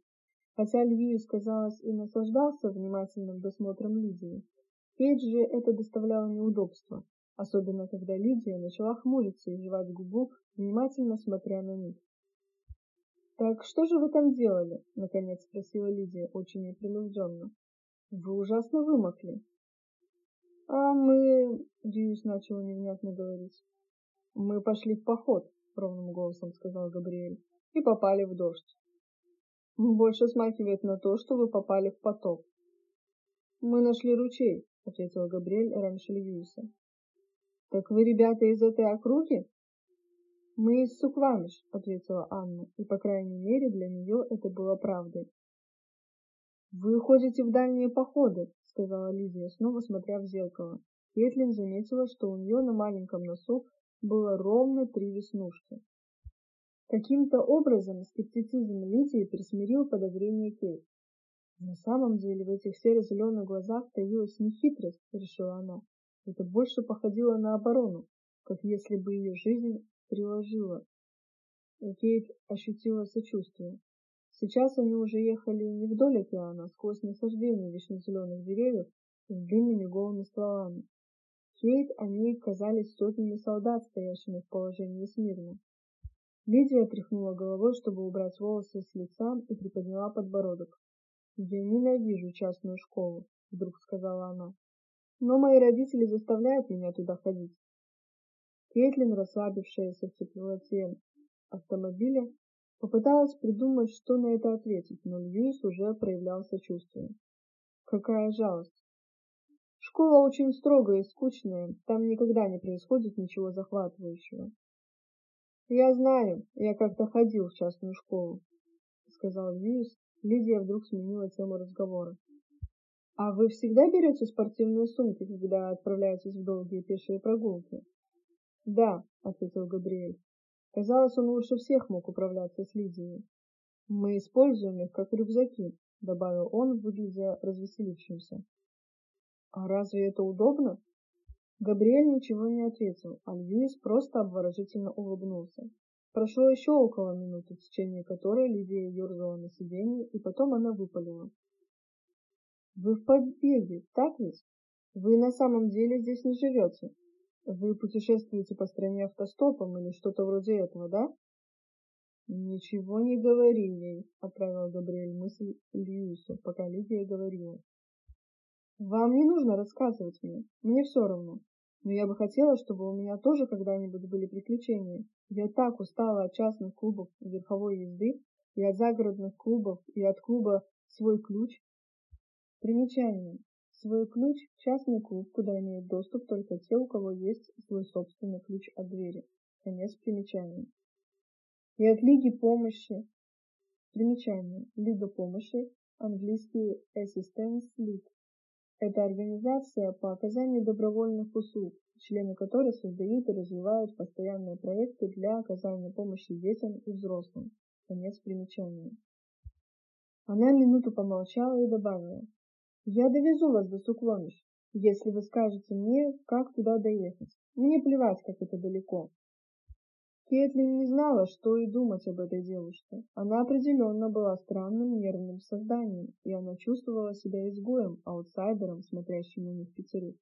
Хотя Льюис, казалось, и наслаждался внимательным досмотром Лидии, Кейт же это доставляло неудобства, особенно когда Лидия начала хмуриться и жевать губу, внимательно смотря на них. «Так что же вы там делали?» — наконец спросила Лидия, очень непринужденно. «Вы ужасно вымокли». «А мы...» — Дьюис начал невнятно говорить. «Мы пошли в поход», — ровным голосом сказал Габриэль, — «и попали в дождь». «Больше смахивает на то, что вы попали в потоп». «Мы нашли ручей», — ответил Габриэль раньше Льюиса. «Так вы, ребята, из этой округи?» «Мы из Суквамиш», — ответила Анна, и, по крайней мере, для нее это было правдой. «Вы ходите в дальние походы», — сказала Лидия, снова смотря в зеркало. Кетлин заметила, что у нее на маленьком носу было ровно три веснушки. Каким-то образом скептицизм Лидии присмирил подозрение Кейт. На самом деле в этих серо-зеленых глазах таилась не хитрость, решила она. Это больше походило на оборону. как если бы ее жизнь приложила. Кейт ощутила сочувствие. Сейчас они уже ехали не вдоль океана, а сквозь насаждение вечно-зеленых деревьев с длинными голыми стволами. Кейт они казались сотнями солдат, стоящими в положении смирно. Лидия тряхнула головой, чтобы убрать волосы с лица, и приподняла подбородок. «Я ненавижу частную школу», — вдруг сказала она. «Но мои родители заставляют меня туда ходить». Кейтлин, расслабившаяся в теплоте автомобиля, попыталась придумать, что на это ответить, но Льюис уже проявлял сочувствие. Какая жалость. Школа очень строгая и скучная, там никогда не происходит ничего захватывающего. Я знаю, я как-то ходил в частную школу, сказал Льюис. Лидия вдруг сменила тему разговора. А вы всегда берете спортивные сумки, когда отправляетесь в долгие пешие прогулки? Да, ответил Габриэль. Казалось, он лучше всех мог управляться с Лидией. Мы используем их как рюкзаки, добавил он, выглядя развеселившимся. А разве это удобно? Габриэль ничего не ответил, а Льюис просто обворожительно улыбнулся. Прошло еще около минуты, в течение которой Лидия ерзала на сиденье, и потом она выпалила. «Вы в побеге, так ведь? Вы на самом деле здесь не живете. Вы путешествуете по стране автостопом или что-то вроде этого, да?» «Ничего не говори ей», — отправила Габриэль мысль Льюису, пока Лидия говорила. Вам не нужно рассказывать мне, мне все равно. Но я бы хотела, чтобы у меня тоже когда-нибудь были приключения. Я так устала от частных клубов верховой езды, и от загородных клубов, и от клуба «Свой ключ». Примечание. Свой ключ – частный клуб, куда имеют доступ только те, у кого есть свой собственный ключ от двери. Конец примечания. И от Лиги помощи. Примечание. Лига помощи. Английский Assistance League. Это организация по оказанию добровольных услуг, члены которой создают и развивают постоянные проекты для оказания помощи детям и взрослым. Конец примечания. Она минуту помолчала и добавила. Я довезу вас до Сукломиш, если вы скажете мне, как туда доехать. Мне плевать, как это далеко. Кэтлин не знала, что и думать об этой девушке. Она определенно была странным нервным созданием, и она чувствовала себя изгоем, аутсайдером, смотрящим на них пятерых.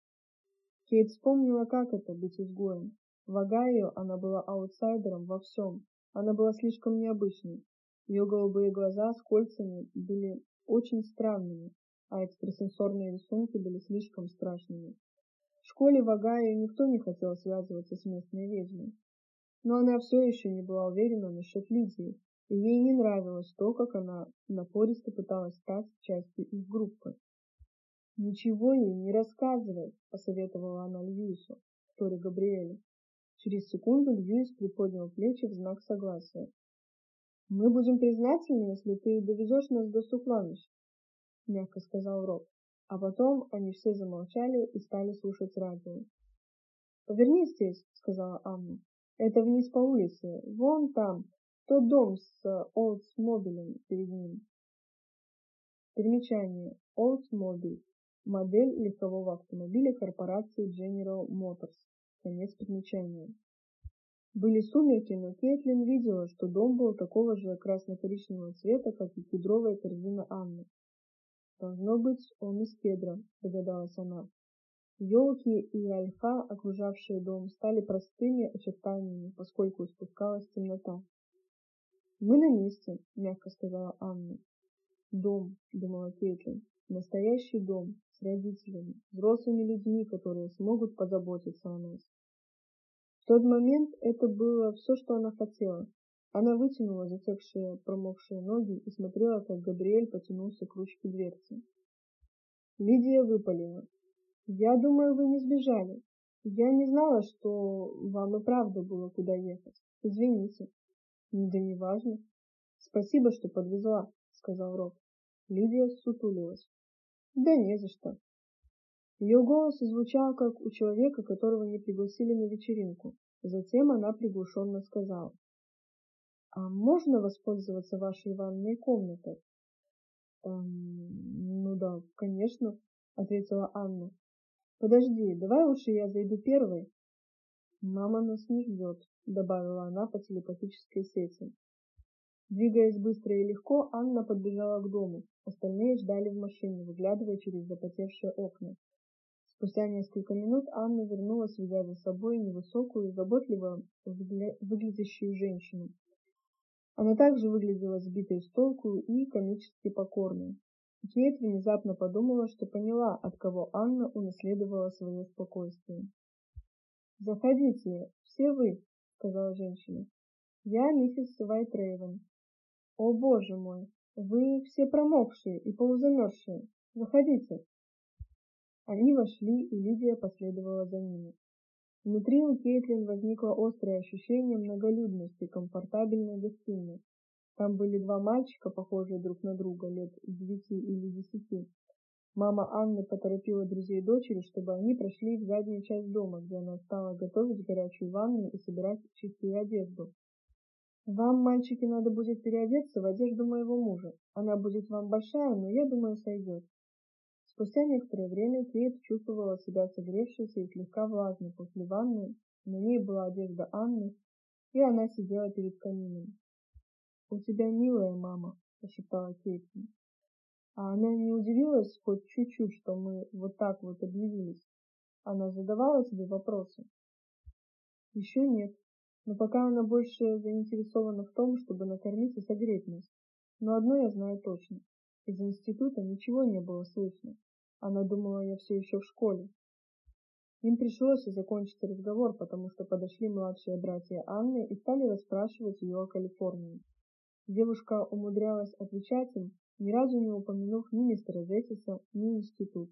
Кейт вспомнила, как это — быть изгоем. В Огайо она была аутсайдером во всем. Она была слишком необычной. Ее голубые глаза с кольцами были очень странными, а экстрасенсорные рисунки были слишком страшными. В школе в Огайо никто не хотел связываться с местной ведьмой. Но она все еще не была уверена насчет Лидии, и ей не нравилось то, как она напористо пыталась стать частью их группы. «Ничего ей не рассказывай», — посоветовала она Льюису, вторе Габриэле. Через секунду Льюис приподнял плечи в знак согласия. «Мы будем признательны, если ты довезешь нас до Сукланиш», — мягко сказал Роб. А потом они все замолчали и стали слушать радио. «Поверни здесь», — сказала Анна. Это вниз по улице, вон там, тот дом с Олдсмобилем перед ним. Примечание. Oldsmobile. Модель легкового автомобиля корпорации General Motors. Конец примечания. Были сумерки, но Кейтлин видела, что дом был такого же красно-коричневого цвета, как и кедровая корзина Анны. «Должно быть, он из кедра», — догадалась она. Елки и ольха, окружавшие дом, стали простыми очертаниями, поскольку спускалась темнота. «Мы на месте», — мягко сказала Анна. «Дом», — думала Кейтлин, — «настоящий дом, с родителями, взрослыми людьми, которые смогут позаботиться о нас». В тот момент это было все, что она хотела. Она вытянула затекшие, промокшие ноги и смотрела, как Габриэль потянулся к ручке дверцы. Лидия выпалила. Я думаю, вы не сбежали. Я не знала, что вам и правда было куда ехать. Извините. Да не важно. Спасибо, что подвезла, сказал Роб. Лидия сутулилась. Да не за что. Ее голос звучал, как у человека, которого не пригласили на вечеринку. Затем она приглушенно сказала. «А можно воспользоваться вашей ванной комнатой?» «Эм, ну да, конечно», — ответила Анна. Подожди, давай лучше я зайду первой. «Мама нас не ждет», — добавила она по телепатической сети. Двигаясь быстро и легко, Анна подбежала к дому. Остальные ждали в машине, выглядывая через запотевшие окна. Спустя несколько минут Анна вернулась, ведя за собой невысокую, заботливо выглядящую женщину. Она также выглядела сбитой с толку и комически покорной. Кейт внезапно подумала, что поняла, от кого Анна унаследовала свое спокойствие. «Заходите, все вы», — сказала женщина. «Я миссис Вайтрейвен. О, боже мой, вы все промокшие и полузамерзшие. Заходите. Они вошли, и Лидия последовала за ними. Внутри у Кейтлин возникло острое ощущение многолюдности комфортабельной гостиной. Там были два мальчика, похожие друг на друга, лет девяти или десяти. Мама Анны поторопила друзей дочери, чтобы они прошли в заднюю часть дома, где она стала готовить горячую ванну и собирать чистую одежду. Вам, мальчики, надо будет переодеться в одежду моего мужа. Она будет вам большая, но я думаю, сойдет. Спустя некоторое время Кейт чувствовала себя согревшейся и слегка влажной после ванны. На ней была одежда Анны, и она сидела перед камином. «У тебя милая мама», — пошептала Кейтлин. А она не удивилась хоть чуть-чуть, что мы вот так вот объявились. Она задавала тебе вопросы? Еще нет, но пока она больше заинтересована в том, чтобы накормить и согреть нас. Но одно я знаю точно. Из института ничего не было слышно. Она думала, я все еще в школе. Им пришлось закончить разговор, потому что подошли младшие братья Анны и стали расспрашивать ее о Калифорнии. Девушка умудрялась отвечать им, ни разу не упомянув ни мистера Зеттиса, ни институт.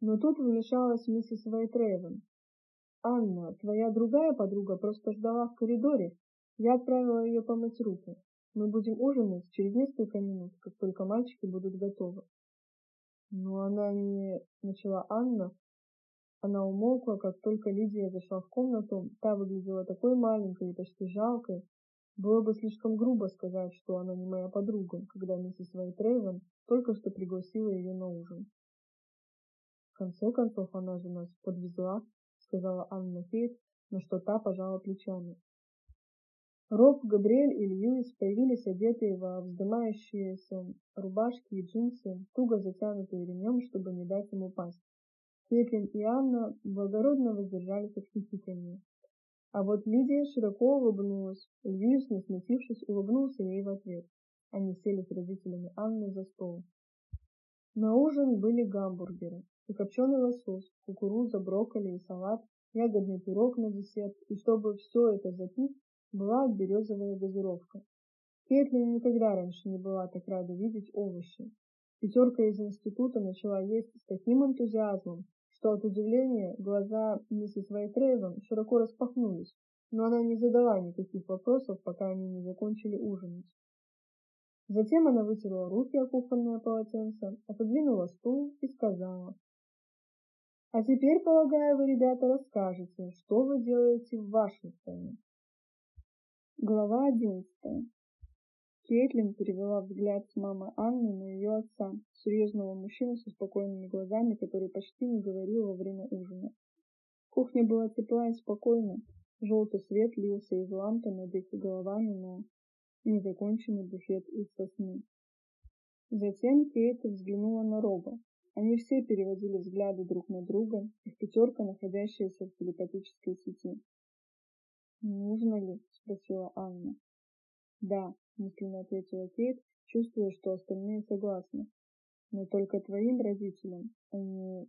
Но тут вмешалась миссис Вайтрейвен, Анна, твоя другая подруга просто ждала в коридоре. Я отправила ее помыть руки. Мы будем ужинать через несколько минут, как только мальчики будут готовы. Но она не... начала Анна. Она умолкла, как только Лидия зашла в комнату. Та выглядела такой маленькой и почти жалкой. Было бы слишком грубо сказать, что она не моя подруга, когда миссис Вайтрейвен только что пригласила ее на ужин. В конце концов, она же нас подвезла, сказала Анна Кейт, на что та пожала плечами. Роб, Габриэль и Льюис появились одетые во вздымающиеся рубашки и джинсы, туго затянутые ремнем, чтобы не дать им упасть. Кейтлин и Анна благородно воздержались от хихикания. А вот Лидия широко улыбнулась. Льюис, не смутившись, улыбнулся ей в ответ. Они сели с родителями Анны за стол. На ужин были гамбургеры и копченый лосось, кукуруза, брокколи и салат, ягодный пирог на десерт, и чтобы все это запить, была березовая газировка. Кейтлин никогда раньше не была так рада видеть овощи. Пятерка из института начала есть с таким энтузиазмом, что от удивления глаза миссис Вайтрейвен широко распахнулись, но она не задала никаких вопросов, пока они не закончили ужинать. Затем она вытерла руки о кухонное полотенце, отодвинула стул и сказала, а теперь, полагаю, вы, ребята, расскажете, что вы делаете в Вашингтоне. Глава одиннадцатая. Кейтлин перевела взгляд с мамы Анны на ее отца, серьезного мужчину со спокойными глазами, который почти не говорил во время ужина. Кухня была тепла и спокойна. Желтый свет лился из лампы над их головами на незаконченный буфет из сосны. Затем Кейт взглянула на Роба, они все переводили взгляды друг на друга, их пятерка, находящаяся в телепатической сети. «Нужно ли?» — спросила Анна. «Да», — мысленно ответила Кейт, чувствуя, что остальные согласны. «Но только твоим родителям, а не...»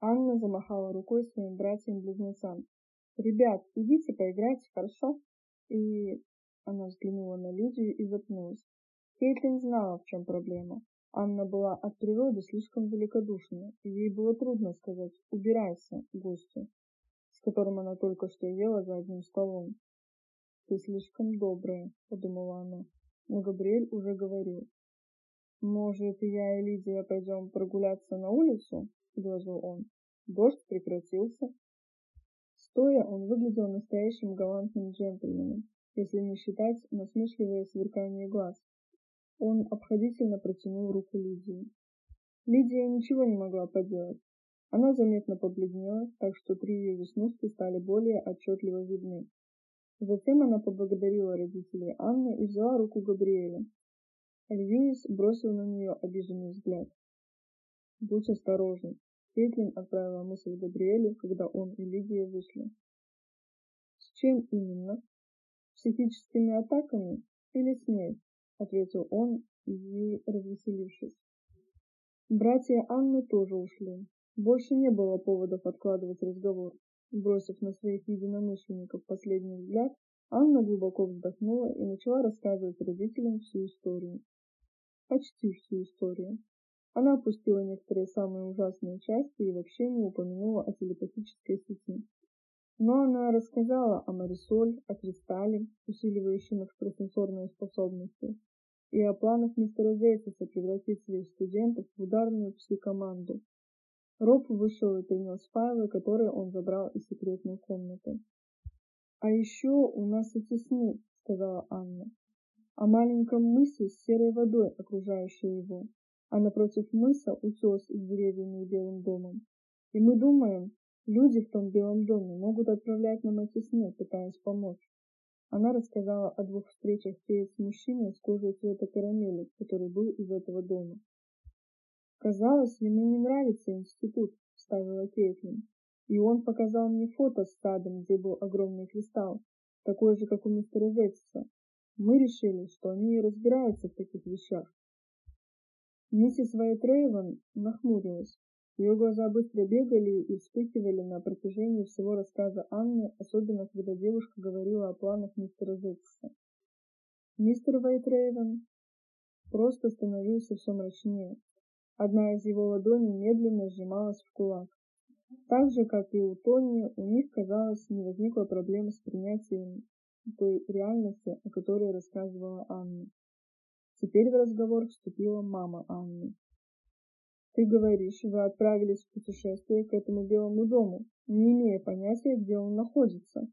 Анна замахала рукой своим братьям-близнецам. «Ребят, идите поиграйте, хорошо?» И она взглянула на Лидию и запнулась. Кейтлин знала, в чем проблема. Анна была от природы слишком великодушная, и ей было трудно сказать «убирайся» гостю, с которым она только что ела за одним столом. «Ты слишком добрая», — подумала она, но Габриэль уже говорил. «Может, я и Лидия пойдем прогуляться на улицу?» — предложил он. Дождь прекратился. Стоя, он выглядел настоящим галантным джентльменом, если не считать насмешливое сверкание глаз. Он обходительно протянул руку Лидии. Лидия ничего не могла поделать. Она заметно побледнела, так что три ее веснушки стали более отчетливо видны. Затем она поблагодарила родителей Анны и взяла руку Габриэля. Льюис бросил на нее обиженный взгляд. «Будь осторожен», — Кейтлин отправила мысль Габриэлю, когда он и Лидия вышли. «С чем именно? Психическими атаками или с ней?» — ответил он, и развеселившись. Братья Анны тоже ушли. Больше не было поводов откладывать разговор. Бросив на своих единомышленников последний взгляд, Анна глубоко вздохнула и начала рассказывать родителям всю историю. Почти всю историю. Она опустила некоторые самые ужасные части и вообще не упомянула о телепатической сети. Но она рассказала о Марисоль, о Кристалле, усиливающем экстрасенсорные способности, и о планах мистера Зейсиса превратить своих студентов в ударную пси-команду, Роб вышел и принес файлы, которые он забрал из секретной комнаты. «А еще у нас эти сны», — сказала Анна, — «о маленьком мысе с серой водой, окружающей его, а напротив мыса утес с деревьями и белым домом. И мы думаем, люди в том белом доме могут отправлять нам эти сны, пытаясь помочь». Она рассказала о двух встречах Кейт с мужчиной с кожей цвета карамели, который был из этого дома. Казалось, ему не нравится институт, вставила Кейтлин. И он показал мне фото с садом, где был огромный кристалл, такой же, как у мистера Зетиса. Мы решили, что они и разбираются в таких вещах. Миссис Вайтрейвен нахмурилась. Ее глаза быстро бегали и вспыхивали на протяжении всего рассказа Анны, особенно когда девушка говорила о планах мистера Зетиса. Мистер Вайтрейвен просто становился все мрачнее. Одна из его ладоней медленно сжималась в кулак. Так же, как и у Тони, у них, казалось, не возникло проблемы с принятием той реальности, о которой рассказывала Анна. Теперь в разговор вступила мама Анны. «Ты говоришь, вы отправились в путешествие к этому Белому дому, не имея понятия, где он находится».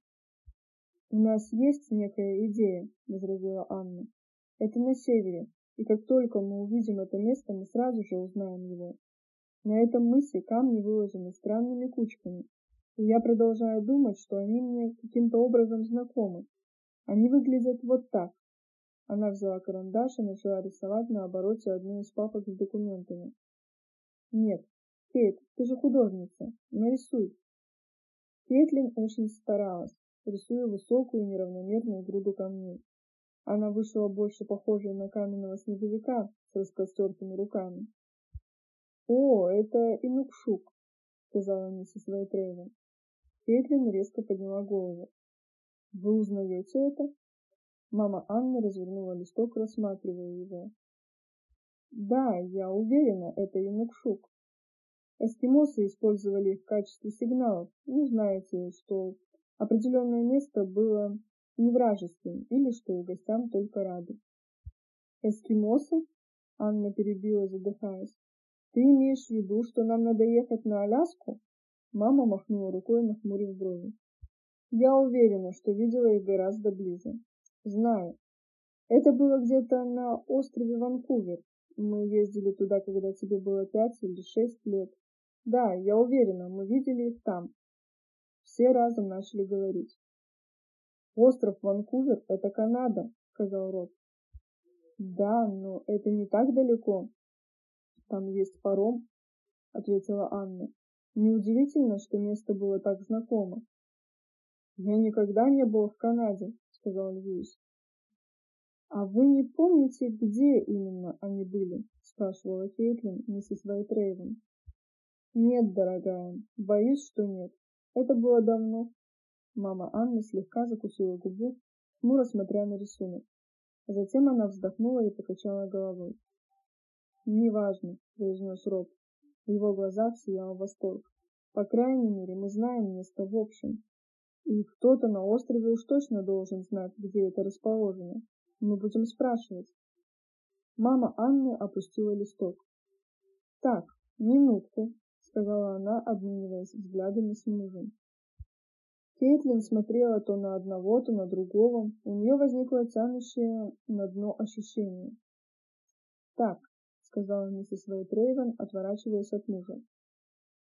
«У нас есть некая идея», — возразила Анна. «Это на севере, и как только мы увидим это место, мы сразу же узнаем его. На этом мысе камни выложены странными кучками, и я продолжаю думать, что они мне каким-то образом знакомы. Они выглядят вот так. Она взяла карандаш и начала рисовать на обороте одну из папок с документами. Нет, Кейт, ты же художница, нарисуй. Кейтлин очень старалась, рисуя высокую неравномерную груду камней. Она вышла больше похожей на каменного снеговика с распростертыми руками. «О, это Инукшук», — сказала миссис Вайтрейвен. Кейтлин резко подняла голову. «Вы узнаете это?» Мама Анны развернула листок, рассматривая его. «Да, я уверена, это Инукшук. Эскимосы использовали их в качестве сигналов. Ну, знаете, что определенное место было не вражеским, или что и гостям только рады. Эскимосы? Анна перебила, задыхаясь. Ты имеешь в виду, что нам надо ехать на Аляску? Мама махнула рукой, нахмурив брови. Я уверена, что видела их гораздо ближе. Знаю. Это было где-то на острове Ванкувер. Мы ездили туда, когда тебе было пять или шесть лет. Да, я уверена, мы видели их там. Все разом начали говорить. Остров Ванкувер — это Канада, сказал Роб. Да, но это не так далеко. Там есть паром, ответила Анна. Неудивительно, что место было так знакомо. Я никогда не был в Канаде, сказал Льюис. А вы не помните, где именно они были? спрашивала Кейтлин миссис Вайтрейвен. Нет, дорогая, боюсь, что нет. Это было давно. Мама Анны слегка закусила губу, хмуро смотря на рисунок. Затем она вздохнула и покачала головой. «Неважно», — произнес Роб. В его глазах сиял восторг. «По крайней мере, мы знаем место в общем. И кто-то на острове уж точно должен знать, где это расположено. Мы будем спрашивать». Мама Анны опустила листок. «Так, минутку», — сказала она, обмениваясь взглядами с мужем. Кейтлин смотрела то на одного, то на другого. У нее возникло тянущее на дно ощущение. «Так», — сказала миссис Вейтрейвен, отворачиваясь от мужа.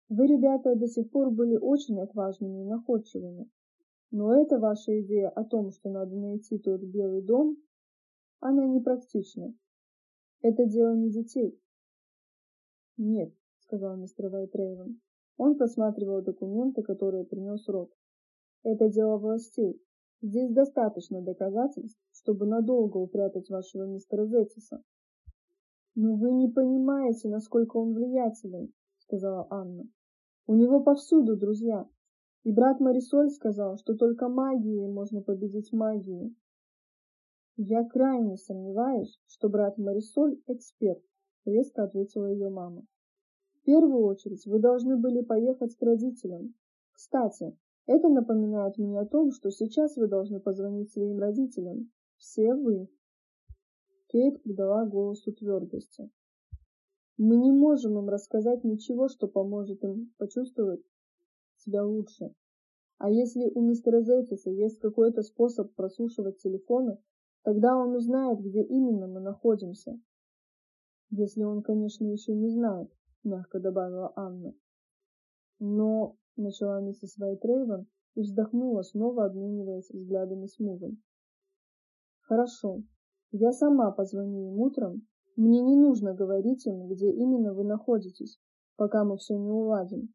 Вы, ребята, до сих пор были очень отважными и находчивыми. Но эта ваша идея о том, что надо найти тот белый дом, она непрактична. Это дело не детей. Нет, сказал мистер Вайтрейвен. Он просматривал документы, которые принес Рот. Это дело властей. Здесь достаточно доказательств, чтобы надолго упрятать вашего мистера Зетиса. Но вы не понимаете, насколько он влиятелен, сказала Анна. У него повсюду друзья. И брат Марисоль сказал, что только магией можно победить магию. Я крайне сомневаюсь, что брат Марисоль эксперт, резко ответила ее мама. В первую очередь вы должны были поехать к родителям. Кстати, это напоминает мне о том, что сейчас вы должны позвонить своим родителям. Все вы. Кейт придала голосу твердости. Мы не можем им рассказать ничего, что поможет им почувствовать себя лучше. А если у мистера Зейтиса есть какой-то способ прослушивать телефоны, тогда он узнает, где именно мы находимся. Если он, конечно, еще не знает, мягко добавила Анна. Но начала миссис Вайтрейвен и вздохнула, снова обмениваясь взглядами с мужем. Хорошо. Я сама позвоню им утром. Мне не нужно говорить им, где именно вы находитесь, пока мы все не уладим.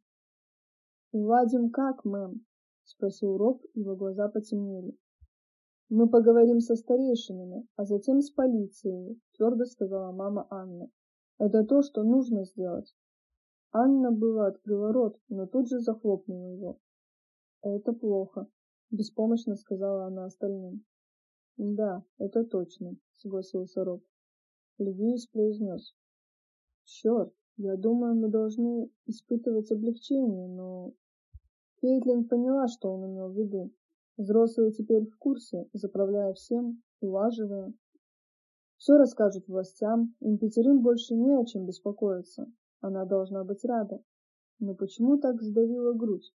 Уладим как, мэм? спросил Роб, его глаза потемнели. Мы поговорим со старейшинами, а затем с полицией, твердо сказала мама Анна. Это то, что нужно сделать. Анна была открыла рот, но тут же захлопнула его. Это плохо, беспомощно сказала она остальным. Да, это точно, согласился Роб. Льюис произнес. Черт, я думаю, мы должны испытывать облегчение, но... Кейтлин поняла, что он имел в виду. Взрослые теперь в курсе, заправляя всем, улаживая. Все расскажут властям, им пятерым больше не о чем беспокоиться. Она должна быть рада. Но почему так сдавила грудь?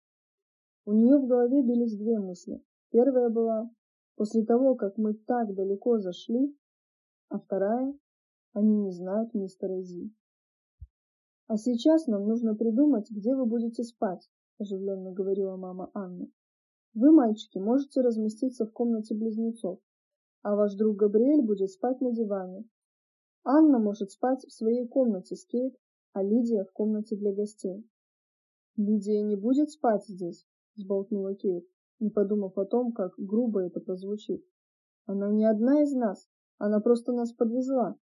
У нее в голове бились две мысли. Первая была, после того, как мы так далеко зашли, а вторая, они не знают мистера Зи. А сейчас нам нужно придумать, где вы будете спать, оживленно говорила мама Анны. Вы, мальчики, можете разместиться в комнате близнецов, а ваш друг Габриэль будет спать на диване. Анна может спать в своей комнате с Кейт, а Лидия в комнате для гостей. Лидия не будет спать здесь, сболтнула Кейт, не подумав о том, как грубо это прозвучит. Она не одна из нас, она просто нас подвезла.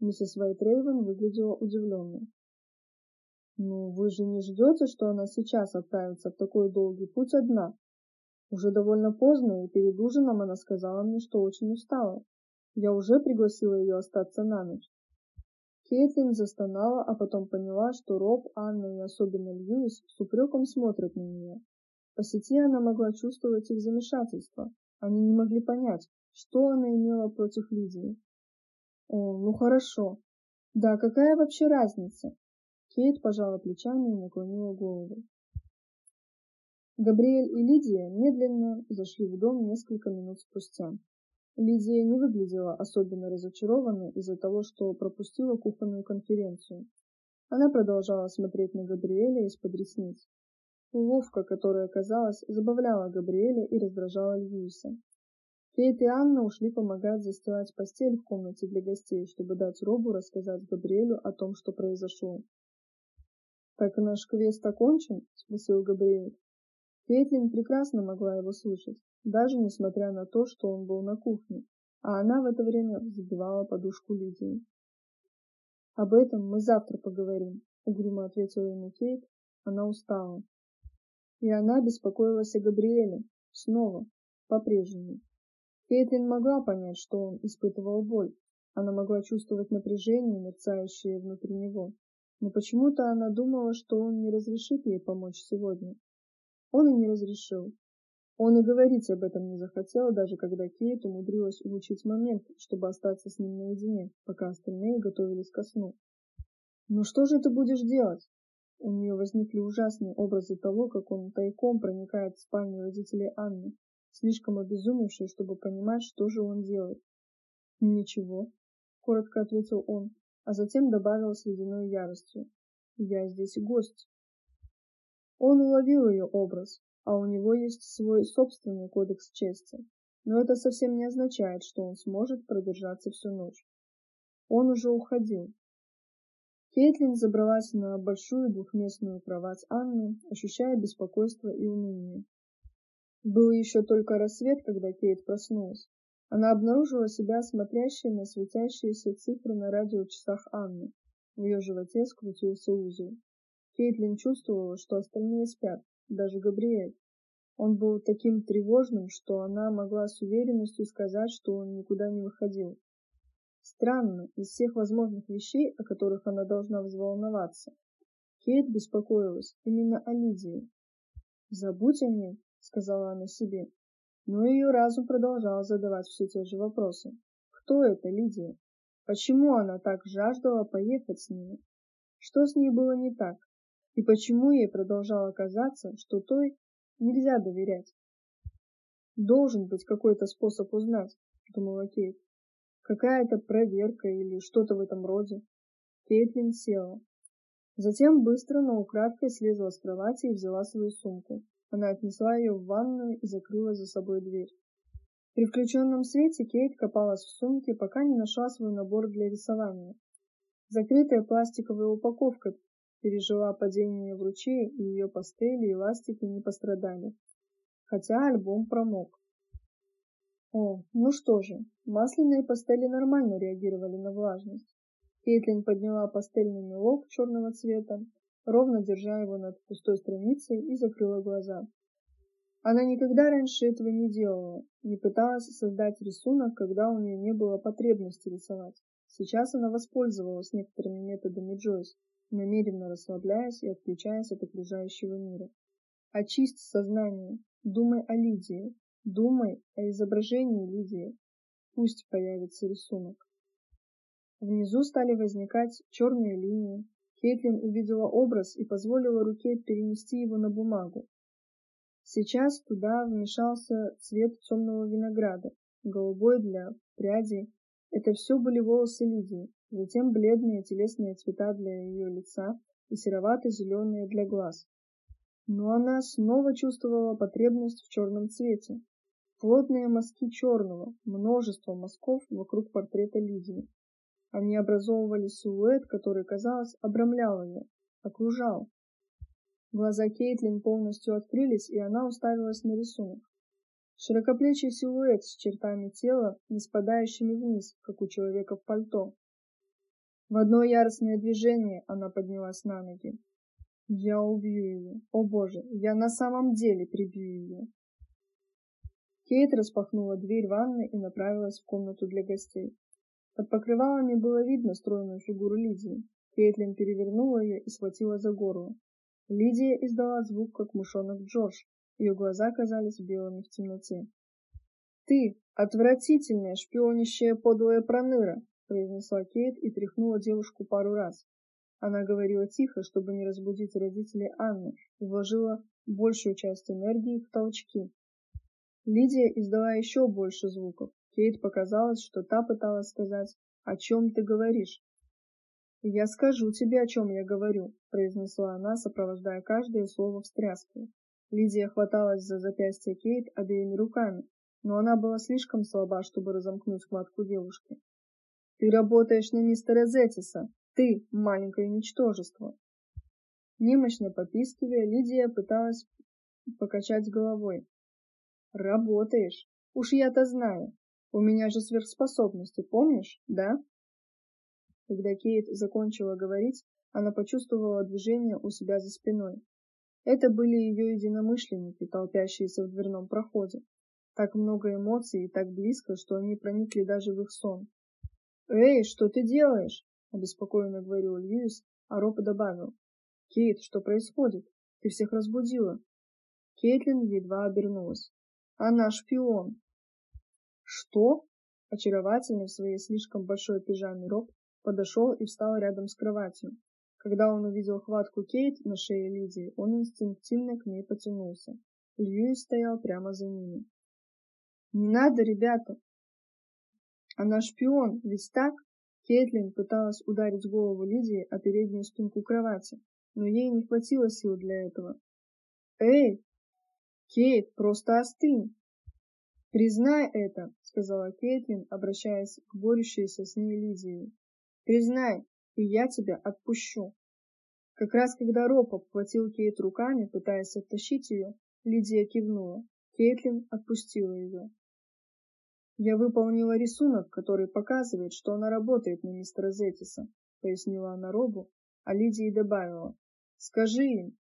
Миссис Вайтрейвен выглядела удивленной. «Ну, вы же не ждете, что она сейчас отправится в такой долгий путь одна?» Уже довольно поздно, и перед ужином она сказала мне, что очень устала. Я уже пригласила ее остаться на ночь. Кейтлин застонала, а потом поняла, что Роб, Анна и особенно Льюис с упреком смотрят на нее. По сети она могла чувствовать их замешательство. Они не могли понять, что она имела против Лидии. О, ну хорошо. Да, какая вообще разница? Кейт пожала плечами и наклонила голову. Габриэль и Лидия медленно зашли в дом несколько минут спустя. Лидия не выглядела особенно разочарованной из-за того, что пропустила кухонную конференцию. Она продолжала смотреть на Габриэля из-под ресниц. Уловка, которая, казалось, забавляла Габриэля и раздражала Льюиса. Кейт и Анна ушли помогать застилать постель в комнате для гостей, чтобы дать Робу рассказать Габриэлю о том, что произошло. «Так наш квест окончен?» — спросил Габриэль. Кейтлин прекрасно могла его слышать, даже несмотря на то, что он был на кухне, а она в это время забивала подушку Лидии. «Об этом мы завтра поговорим», — угрюмо ответила ему Кейт. Она устала. И она беспокоилась о Габриэле. Снова. По-прежнему. Кейтлин могла понять, что он испытывал боль. Она могла чувствовать напряжение, мерцающее внутри него. Но почему-то она думала, что он не разрешит ей помочь сегодня. Он и не разрешил. Он и говорить об этом не захотел, даже когда Кейт умудрилась улучшить момент, чтобы остаться с ним наедине, пока остальные готовились ко сну. «Ну что же ты будешь делать?» У нее возникли ужасные образы того, как он тайком проникает в спальню родителей Анны, слишком обезумевший, чтобы понимать, что же он делает. «Ничего», — коротко ответил он, а затем добавил с ледяной яростью. «Я здесь гость. Он уловил ее образ, а у него есть свой собственный кодекс чести. Но это совсем не означает, что он сможет продержаться всю ночь. Он уже уходил. Кейтлин забралась на большую двухместную кровать Анны, ощущая беспокойство и уныние. Был еще только рассвет, когда Кейт проснулась. Она обнаружила себя смотрящей на светящиеся цифры на радиочасах Анны. В ее животе скрутился узел. Кейтлин чувствовала, что остальные спят, даже Габриэль. Он был таким тревожным, что она могла с уверенностью сказать, что он никуда не выходил. Странно, из всех возможных вещей, о которых она должна взволноваться, Кейт беспокоилась именно о Лидии. «Забудь о ней», — сказала она себе. Но ее разум продолжал задавать все те же вопросы. Кто это Лидия? Почему она так жаждала поехать с ними? Что с ней было не так? И почему ей продолжало казаться, что той нельзя доверять? Должен быть какой-то способ узнать, думала Кейт. Какая-то проверка или что-то в этом роде. Кейтлин села. Затем быстро, но украдкой слезла с кровати и взяла свою сумку. Она отнесла ее в ванную и закрыла за собой дверь. При включенном свете Кейт копалась в сумке, пока не нашла свой набор для рисования. Закрытая пластиковая упаковка пережила падение в ручей, и ее пастели и ластики не пострадали. Хотя альбом промок. О, ну что же, масляные пастели нормально реагировали на влажность. Кейтлин подняла пастельный мелок черного цвета, ровно держа его над пустой страницей и закрыла глаза. Она никогда раньше этого не делала, не пыталась создать рисунок, когда у нее не было потребности рисовать. Сейчас она воспользовалась некоторыми методами Джойс, намеренно расслабляясь и отключаясь от окружающего мира. Очисть сознание, думай о Лидии, Думай о изображении Лидии. Пусть появится рисунок. Внизу стали возникать черные линии. Кейтлин увидела образ и позволила руке перенести его на бумагу. Сейчас туда вмешался цвет темного винограда, голубой для прядей. Это все были волосы Лидии, затем бледные телесные цвета для ее лица и серовато-зеленые для глаз. Но она снова чувствовала потребность в черном цвете. Плотные мазки черного, множество мазков вокруг портрета Лидии. Они образовывали силуэт, который, казалось, обрамлял ее, окружал. Глаза Кейтлин полностью открылись, и она уставилась на рисунок. Широкоплечий силуэт с чертами тела, не спадающими вниз, как у человека в пальто. В одно яростное движение она поднялась на ноги. Я убью ее. О боже, я на самом деле прибью ее. Кейт распахнула дверь ванной и направилась в комнату для гостей. Под покрывалами было видно стройную фигуру Лидии. Кейтлин перевернула ее и схватила за горло. Лидия издала звук, как мышонок Джордж. Ее глаза казались белыми в темноте. «Ты, отвратительная, шпионящая подлая проныра!» Произнесла Кейт и тряхнула девушку пару раз. Она говорила тихо, чтобы не разбудить родителей Анны, и вложила большую часть энергии в толчки. Лидия издала еще больше звуков. Кейт показалось, что та пыталась сказать «О чем ты говоришь?» «Я скажу тебе, о чем я говорю», — произнесла она, сопровождая каждое слово встряской. Лидия хваталась за запястье Кейт обеими руками, но она была слишком слаба, чтобы разомкнуть хватку девушки. «Ты работаешь на мистера Зетиса! Ты, маленькое ничтожество!» Немощно попискивая, Лидия пыталась покачать головой. Работаешь? Уж я-то знаю. У меня же сверхспособности, помнишь, да? Когда Кейт закончила говорить, она почувствовала движение у себя за спиной. Это были ее единомышленники, толпящиеся в дверном проходе. Так много эмоций и так близко, что они проникли даже в их сон. «Эй, что ты делаешь?» — обеспокоенно говорил Льюис, а Роб добавил. «Кейт, что происходит? Ты всех разбудила». Кейтлин едва обернулась. Она шпион. Что? Очаровательный в своей слишком большой пижаме Роб подошел и встал рядом с кроватью. Когда он увидел хватку Кейт на шее Лидии, он инстинктивно к ней потянулся. Льюис стоял прямо за ними. «Не надо, ребята!» «Она шпион, ведь так?» Кейтлин пыталась ударить голову Лидии о переднюю спинку кровати, но ей не хватило сил для этого. Эй, Кейт, просто остынь. Признай это, сказала Кейтлин, обращаясь к борющейся с ней Лидии. Признай, и я тебя отпущу. Как раз когда Роб обхватил Кейт руками, пытаясь оттащить ее, Лидия кивнула. Кейтлин отпустила ее. Я выполнила рисунок, который показывает, что она работает на мистера Зетиса, пояснила она Робу, а Лидии добавила: "Скажи им".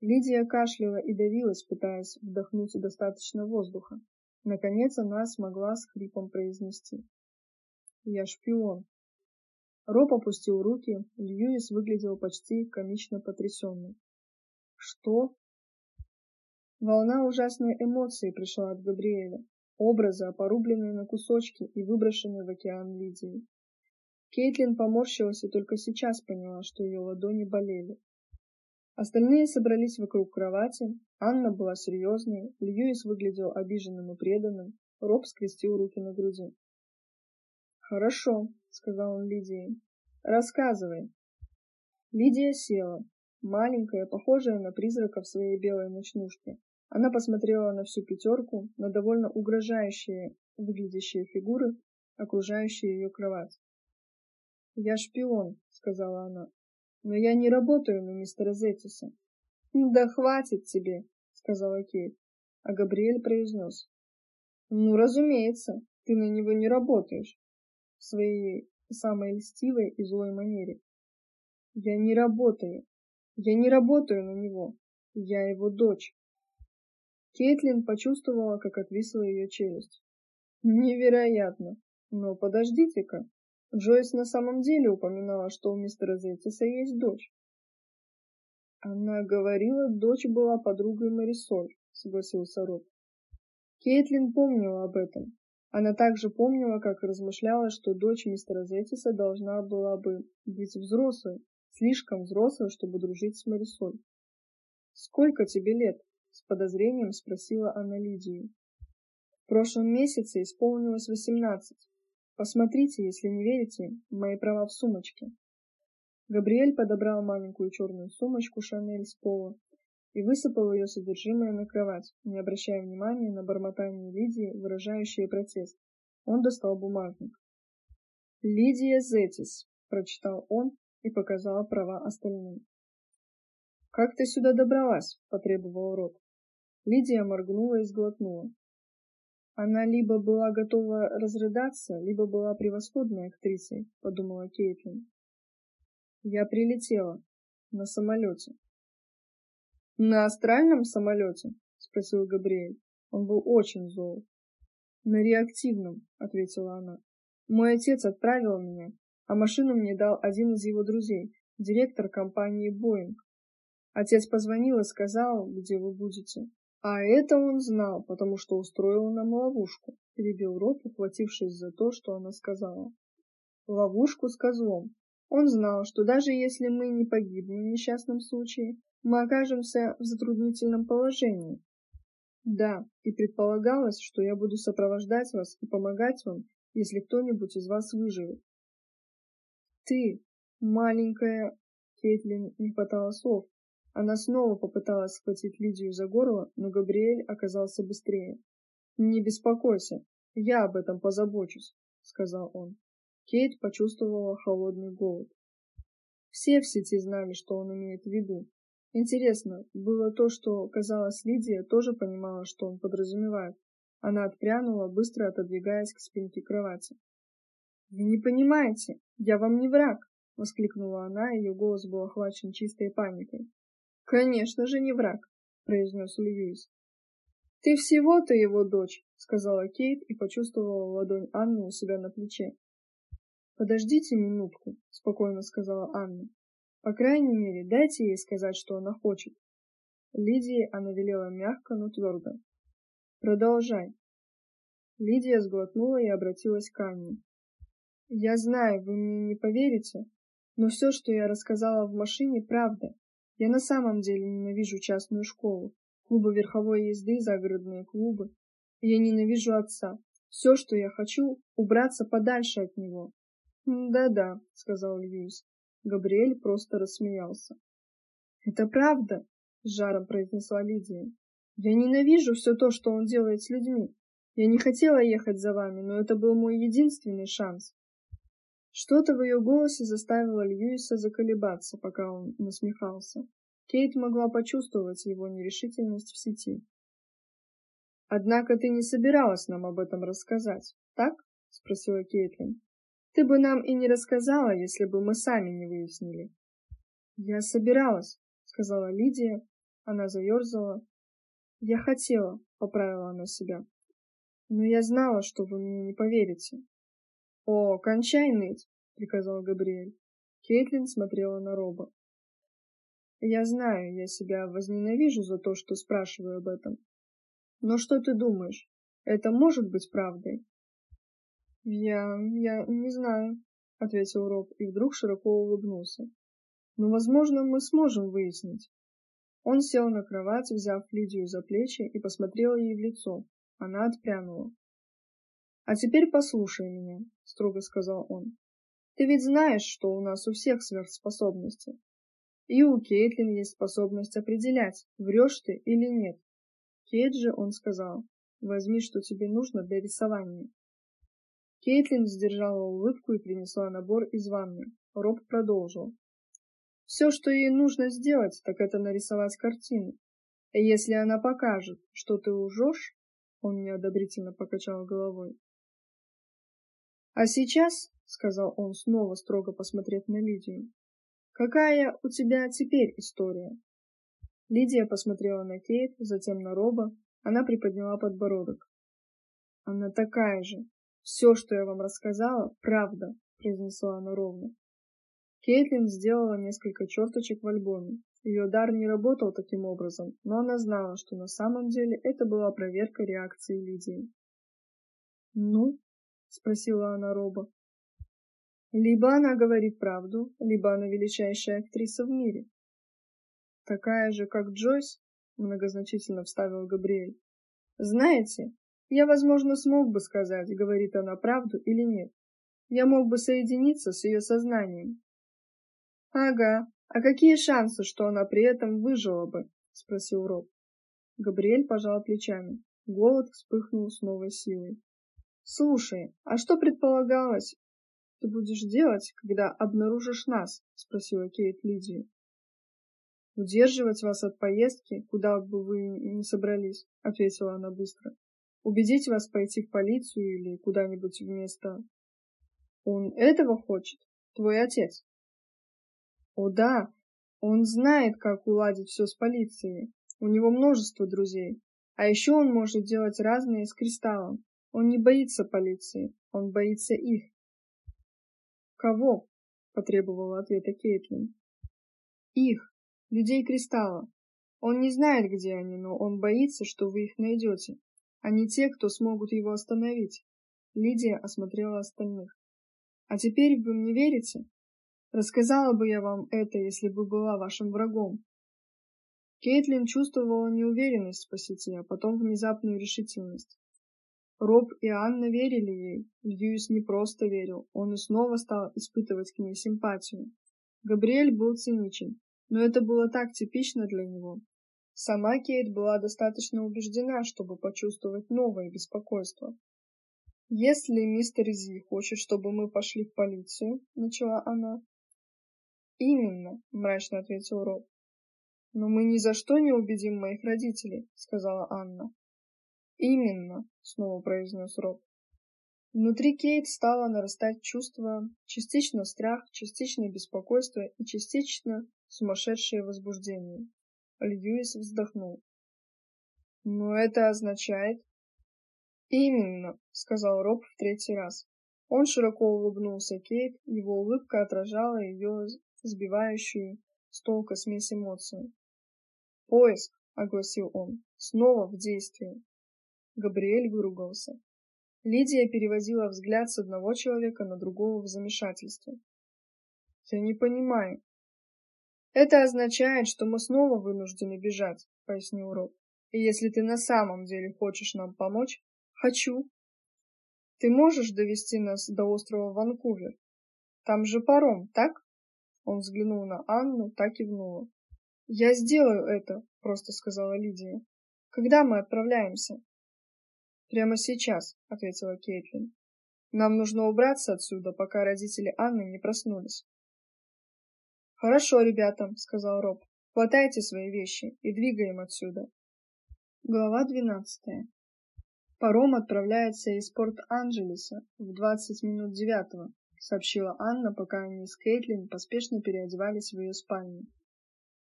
Лидия кашляла и давилась, пытаясь вдохнуть достаточно воздуха. Наконец она смогла с хрипом произнести: "Я шпион". Роб опустил руки, Льюис выглядел почти комично потрясенным. Что? Волна ужасной эмоции пришла от Габриэля образа, порубленные на кусочки и выброшенные в океан Лидии. Кейтлин поморщилась и только сейчас поняла, что ее ладони болели. Остальные собрались вокруг кровати. Анна была серьезной, Льюис выглядел обиженным и преданным, Роб скрестил руки на груди. «Хорошо», — сказал он Лидии. «Рассказывай». Лидия села, маленькая, похожая на призрака в своей белой ночнушке, она посмотрела на всю пятерку, на довольно угрожающие выглядящие фигуры, окружающие ее кровать. "Я шпион", сказала она. "Но я не работаю на мистера Зеттиса". "Да хватит тебе", сказала Кейт. А Габриэль произнес. "Ну, разумеется, ты на него не работаешь" в своей самой льстивой и злой манере. "Я не работаю. Я не работаю на него. Я его дочь". Кейтлин почувствовала, как отвисла ее челюсть. Невероятно. Но подождите-ка. Джойс на самом деле упоминала, что у мистера Зетиса есть дочь. Она говорила, дочь была подругой Марисоль, согласился Роб. Кейтлин помнила об этом. Она также помнила, как размышляла, что дочь мистера Зетиса должна была бы быть взрослой, слишком взрослой, чтобы дружить с Марисоль. Сколько тебе лет? С подозрением спросила она Лидию. В прошлом месяце исполнилось восемнадцать. Посмотрите, если не верите, мои права в сумочке. Габриэль подобрал маленькую черную сумочку Шанель с пола и высыпал ее содержимое на кровать, не обращая внимания на бормотание Лидии, выражающее протест. Он достал бумажник. Лидия Зетис, прочитал он и показал права остальным. Как ты сюда добралась? потребовал Роб. Лидия моргнула и сглотнула. Она либо была готова разрыдаться, либо была превосходной актрисой, подумала Кейтлин. Я прилетела на самолете. На астральном самолете? спросил Габриэль. Он был очень зол. На реактивном, ответила она. Мой отец отправил меня, а машину мне дал один из его друзей, директор компании Boeing. Отец позвонил и сказал, где вы будете. А это он знал, потому что устроил нам ловушку, перебил Роб, ухватившись за то, что она сказала. Ловушку с козлом. Он знал, что даже если мы не погибнем в несчастном случае, мы окажемся в затруднительном положении. Да, и предполагалось, что я буду сопровождать вас и помогать вам, если кто-нибудь из вас выживет. Ты, маленькая, Кейтлин не хватало слов. Она снова попыталась схватить Лидию за горло, но Габриэль оказался быстрее. "Не беспокойся, я об этом позабочусь", сказал он. Кейт почувствовала холодный голод. Все в сети знали, что он имеет в виду. Интересно, было то, что, казалось, Лидия тоже понимала, что он подразумевает. Она отпрянула, быстро отодвигаясь к спинке кровати. "Вы не понимаете, я вам не враг", воскликнула она, ее голос был охвачен чистой паникой. Конечно же, не враг, произнес Льюис. Ты всего-то его дочь, сказала Кейт и почувствовала ладонь Анны у себя на плече. Подождите минутку, спокойно сказала Анна. По крайней мере, дайте ей сказать, что она хочет. Лидии она велела мягко, но твердо. Продолжай. Лидия сглотнула и обратилась к Анне. Я знаю, вы мне не поверите, но все, что я рассказала в машине, правда. Я на самом деле ненавижу частную школу, клубы верховой езды, загородные клубы. Я ненавижу отца. Все, что я хочу, убраться подальше от него. Да-да, сказал Льюис. Габриэль просто рассмеялся. Это правда. с жаром произнесла Лидия. Я ненавижу все то, что он делает с людьми. Я не хотела ехать за вами, но это был мой единственный шанс. Что-то в ее голосе заставило Льюиса заколебаться, пока он насмехался. Кейт могла почувствовать его нерешительность в сети. Однако ты не собиралась нам об этом рассказать, так? спросила Кейтлин. Ты бы нам и не рассказала, если бы мы сами не выяснили. Я собиралась, сказала Лидия. Она заерзала. Я хотела, поправила она себя. Но я знала, что вы мне не поверите. О, кончай ныть, приказал Габриэль. Кейтлин смотрела на Роба. Я знаю, я себя возненавижу за то, что спрашиваю об этом. Но что ты думаешь? Это может быть правдой? Я... я не знаю, ответил Роб и вдруг широко улыбнулся. Но, возможно, мы сможем выяснить. Он сел на кровать, взяв Лидию за плечи и посмотрел ей в лицо. Она отпрянула. А теперь послушай меня, строго сказал он. Ты ведь знаешь, что у нас у всех сверхспособности. И у Кейтлин есть способность определять, врешь ты или нет. Кейт же он сказал, возьми, что тебе нужно для рисования. Кейтлин сдержала улыбку и принесла набор из ванны. Роб продолжил. Все, что ей нужно сделать, так это нарисовать картину. И если она покажет, что ты лжешь, он неодобрительно покачал головой. А сейчас, сказал он, снова строго посмотрев на Лидию, какая у тебя теперь история? Лидия посмотрела на Кейт, затем на Роба. Она приподняла подбородок. Она такая же. Все, что я вам рассказала, правда, произнесла она ровно. Кейтлин сделала несколько черточек в альбоме. Ее дар не работал таким образом, но она знала, что на самом деле это была проверка реакции Лидии. "Ну?" Спросила она Роба. Либо она говорит правду, либо она величайшая актриса в мире. Такая же, как Джойс, многозначительно вставил Габриэль. Знаете, я, возможно, смог бы сказать, говорит она правду или нет. Я мог бы соединиться с ее сознанием. Ага. А какие шансы, что она при этом выжила бы? спросил Роб. Габриэль пожал плечами. Голод вспыхнул с новой силой. Слушай, а что предполагалось ты будешь делать, когда обнаружишь нас? спросила Кейт Лидию. Удерживать вас от поездки, куда бы вы ни собрались, ответила она быстро. Убедить вас пойти в полицию или куда-нибудь вместо Он этого хочет, твой отец. О да, он знает, как уладить все с полицией. У него множество друзей. А еще он может делать разные с кристаллом. Он не боится полиции, он боится их. Кого? потребовала ответа Кейтлин. Их людей кристалла. Он не знает, где они, но он боится, что вы их найдете. Они те, кто смогут его остановить. Лидия осмотрела остальных. А теперь вы мне верите? Рассказала бы я вам это, если бы была вашим врагом. Кейтлин чувствовала неуверенность в сети, а потом внезапную решительность. Роб и Анна верили ей. Льюис не просто верил, он и снова стал испытывать к ней симпатию. Габриэль был циничен, но это было так типично для него. Сама Кейт была достаточно убеждена, чтобы почувствовать новое беспокойство. Если мистер Зи хочет, чтобы мы пошли в полицию, начала она. Именно, мрачно ответил Роб. Но мы ни за что не убедим моих родителей, сказала Анна. Именно, снова произнес Роб. Внутри Кейт стало нарастать чувство, частично страх, частично беспокойство и частично сумасшедшее возбуждение. Льюис вздохнул. Но это означает... Именно, сказал Роб в третий раз. Он широко улыбнулся Кейт, его улыбка отражала ее сбивающую с толка смесь эмоций. Поиск, огласил он, снова в действии. Габриэль выругался. Лидия переводила взгляд с одного человека на другого в замешательстве. Я не понимаю, это означает, что мы снова вынуждены бежать, пояснил Роб. И если ты на самом деле хочешь нам помочь, хочу. Ты можешь довести нас до острова Ванкувер? Там же паром, так? Он взглянул на Анну, так и кивнула. Я сделаю это, просто сказала Лидия. Когда мы отправляемся? Прямо сейчас, ответила Кейтлин. Нам нужно убраться отсюда, пока родители Анны не проснулись. Хорошо, ребята, сказал Роб. Хватайте свои вещи и двигаем отсюда. Глава двенадцатая. Паром отправляется из Порт-Анджелеса в двадцать минут девятого, сообщила Анна, пока они с Кейтлин поспешно переодевались в ее спальню.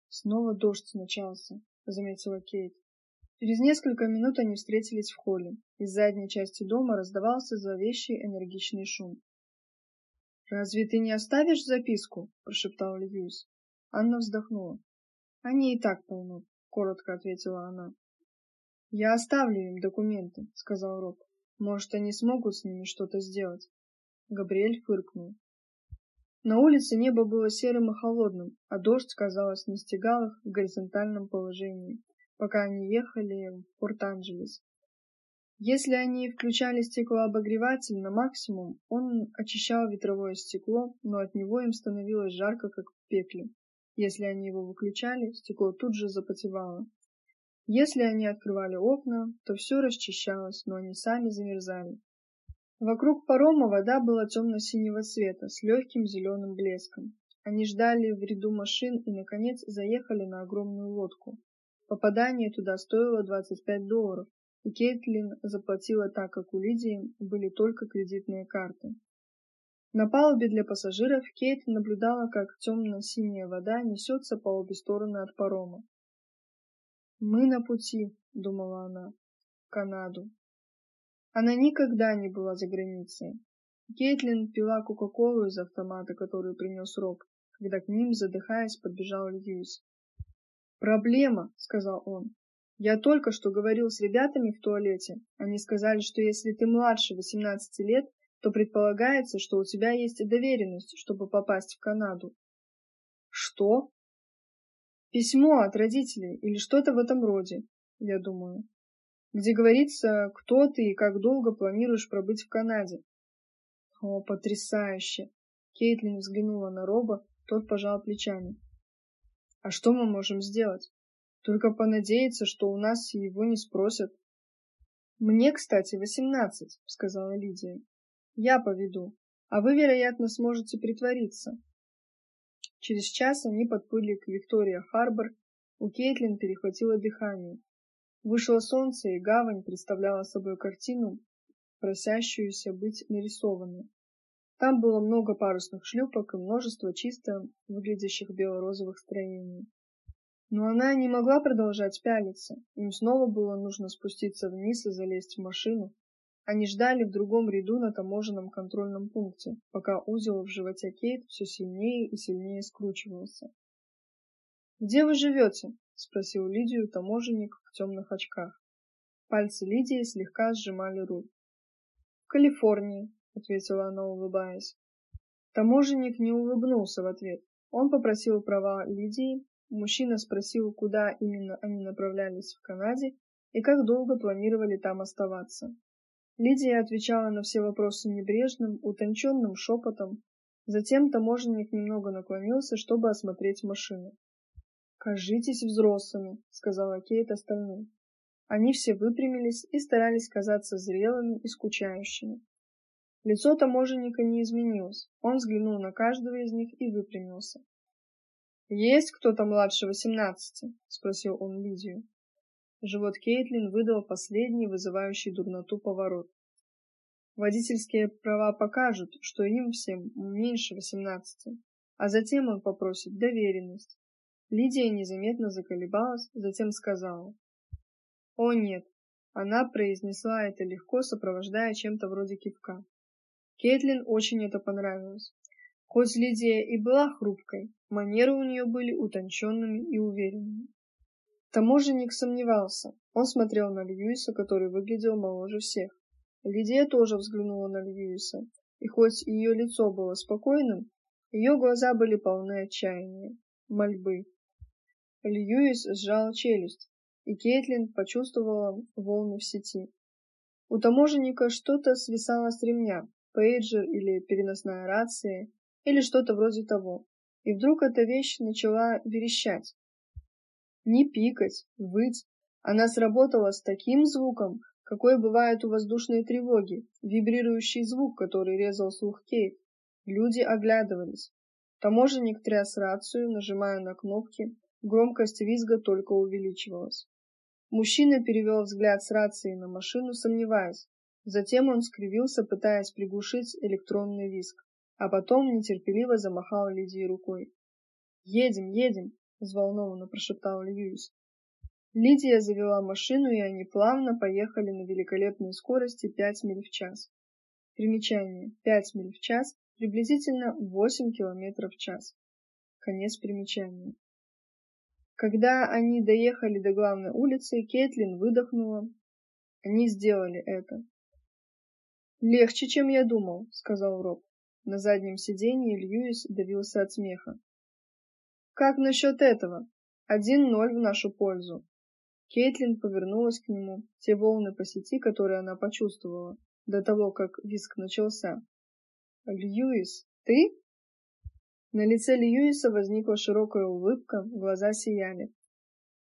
Снова дождь начался, заметила Кейт. Через несколько минут они встретились в холле. Из задней части дома раздавался зловещий энергичный шум. Разве ты не оставишь записку? прошептал Льюис. Анна вздохнула. Они и так поймут, коротко ответила она. Я оставлю им документы, сказал Роб. Может, они смогут с ними что-то сделать. Габриэль фыркнул. На улице небо было серым и холодным, а дождь, казалось, настигал их в горизонтальном положении, пока они ехали в Порт-Анджелес. Если они включали стеклообогреватель на максимум, он очищал ветровое стекло, но от него им становилось жарко, как в пекле. Если они его выключали, стекло тут же запотевало. Если они открывали окна, то все расчищалось, но они сами замерзали. Вокруг парома вода была темно-синего цвета с легким зеленым блеском. Они ждали в ряду машин и наконец заехали на огромную лодку. Попадание туда стоило 25 долларов, и Кейтлин заплатила так, как у Лидии были только кредитные карты. На палубе для пассажиров Кейт наблюдала, как темно-синяя вода несется по обе стороны от парома. «Мы на пути», — думала она, — «в Канаду». Она никогда не была за границей. Кейтлин пила кока-колу из автомата, который принес Рок, когда к ним, задыхаясь, подбежал Льюис. «Проблема», — сказал он. «Я только что говорил с ребятами в туалете. Они сказали, что если ты младше 18 лет, то предполагается, что у тебя есть доверенность, чтобы попасть в Канаду. Что? Письмо от родителей или что-то в этом роде, я думаю, где говорится, кто ты и как долго планируешь пробыть в Канаде. О, потрясающе! Кейтлин взглянула на Роба, тот пожал плечами. А что мы можем сделать? Только понадеяться, что у нас его не спросят. Мне, кстати, восемнадцать, сказала Лидия. Я поведу, а вы, вероятно, сможете притвориться. Через час они подплыли к Виктория-Харбор. У Кейтлин перехватило дыхание. Вышло солнце, и гавань представляла собой картину, просящуюся быть нарисованной. Там было много парусных шлюпок и множество чисто выглядящих бело-розовых строений. Но она не могла продолжать пялиться. Им снова было нужно спуститься вниз и залезть в машину, они ждали в другом ряду на таможенном контрольном пункте, пока узел в животе Кейт все сильнее и сильнее скручивался. «Где вы живете?» — спросил Лидию таможенник в темных очках. Пальцы Лидии слегка сжимали руль. «В Калифорнии», — ответила она, улыбаясь. Таможенник не улыбнулся в ответ. Он попросил права Лидии, мужчина спросил, куда именно они направлялись в Канаде и как долго планировали там оставаться. Лидия отвечала на все вопросы небрежным, утонченным шепотом. Затем таможенник немного наклонился, чтобы осмотреть машину. «Кажитесь взрослыми», — сказала Кейт остальным. Они все выпрямились и старались казаться зрелыми и скучающими. Лицо таможенника не изменилось. Он взглянул на каждого из них и выпрямился. «Есть кто-то младше восемнадцати?» — спросил он Лидию. Живот Кейтлин выдал последний вызывающий дурноту поворот. Водительские права покажут, что им всем меньше восемнадцати, а затем он попросит доверенность. Лидия незаметно заколебалась, затем сказала: "О нет". Она произнесла это легко, сопровождая чем-то вроде кивка. Кейтлин очень это понравилось. Хоть Лидия и была хрупкой, манеры у нее были утонченными и уверенными. Таможенник сомневался. Он смотрел на Льюиса, который выглядел моложе всех. Лидия тоже взглянула на Льюиса, и хоть ее лицо было спокойным, ее глаза были полны отчаяния, мольбы. Льюис сжал челюсть, и Кейтлин почувствовала волны в сети. У таможенника что-то свисало с ремня, пейджер или переносная рация, или что-то вроде того. И вдруг эта вещь начала верещать. Не пикать, выть. Она сработала с таким звуком, какой бывает у воздушной тревоги, вибрирующий звук, который резал слух Кейт. Люди оглядывались. Таможенник тряс рацию, нажимая на кнопки, громкость визга только увеличивалась. Мужчина перевел взгляд с рации на машину, сомневаясь. Затем он скривился, пытаясь приглушить электронный визг, а потом нетерпеливо замахал Лидии рукой. «Едем, едем!» — взволнованно прошептал Льюис. Лидия завела машину, и они плавно поехали на великолепной скорости 5 миль в час. Примечание. 5 миль в час, приблизительно 8 километров в час. Конец примечания. Когда они доехали до главной улицы, Кейтлин выдохнула. Они сделали это. «Легче, чем я думал», — сказал Роб. На заднем сиденье Льюис давился от смеха. «Как насчет этого? Один ноль в нашу пользу». Кейтлин повернулась к нему, те волны по сети, которые она почувствовала, до того, как виск начался. «Льюис, ты?» На лице Льюиса возникла широкая улыбка, глаза сияли.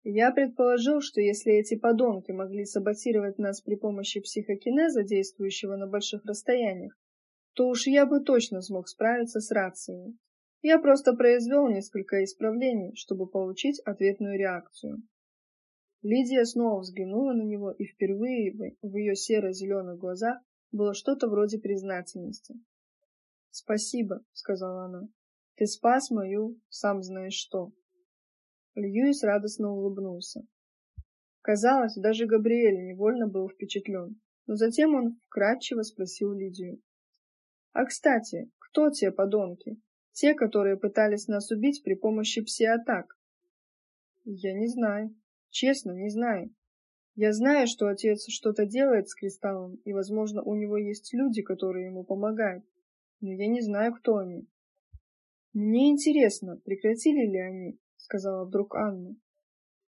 Я предположил, что если эти подонки могли саботировать нас при помощи психокинеза, действующего на больших расстояниях, то уж я бы точно смог справиться с рацией. Я просто произвел несколько исправлений, чтобы получить ответную реакцию. Лидия снова взглянула на него, и впервые в ее серо-зеленых глазах было что-то вроде признательности. «Спасибо», — сказала она. Ты спас мою, сам знаешь что. Льюис радостно улыбнулся. Казалось, даже Габриэль невольно был впечатлен, но затем он вкратчиво спросил Лидию. «А, кстати, кто те подонки? Те, которые пытались нас убить при помощи пси-атак?» «Я не знаю. Честно, не знаю. Я знаю, что отец что-то делает с кристаллом, и, возможно, у него есть люди, которые ему помогают. Но я не знаю, кто они. «Мне интересно, прекратили ли они?» — сказала вдруг Анна.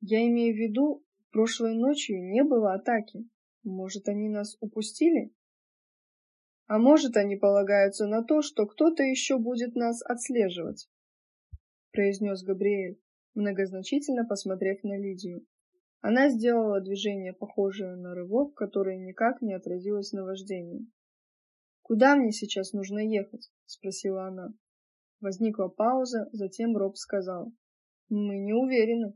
«Я имею в виду, прошлой ночью не было атаки. Может, они нас упустили?» «А может, они полагаются на то, что кто-то еще будет нас отслеживать?» — произнес Габриэль, многозначительно посмотрев на Лидию. Она сделала движение, похожее на рывок, которое никак не отразилось на вождении. «Куда мне сейчас нужно ехать?» — спросила она. Возникла пауза, затем Роб сказал. «Мы не уверены».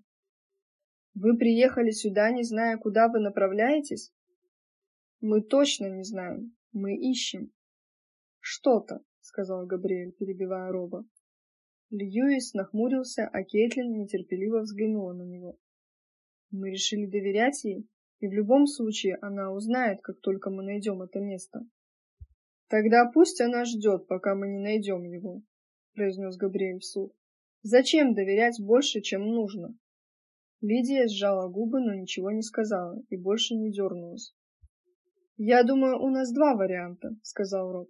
«Вы приехали сюда, не зная, куда вы направляетесь?» «Мы точно не знаем. Мы ищем». «Что-то», — сказал Габриэль, перебивая Роба. Льюис нахмурился, а Кейтлин нетерпеливо взглянула на него. «Мы решили доверять ей, и в любом случае она узнает, как только мы найдем это место. Тогда пусть она ждет, пока мы не найдем его, произнес Габриэль вслух. Зачем доверять больше, чем нужно? Лидия сжала губы, но ничего не сказала и больше не дернулась. «Я думаю, у нас два варианта», — сказал Роб.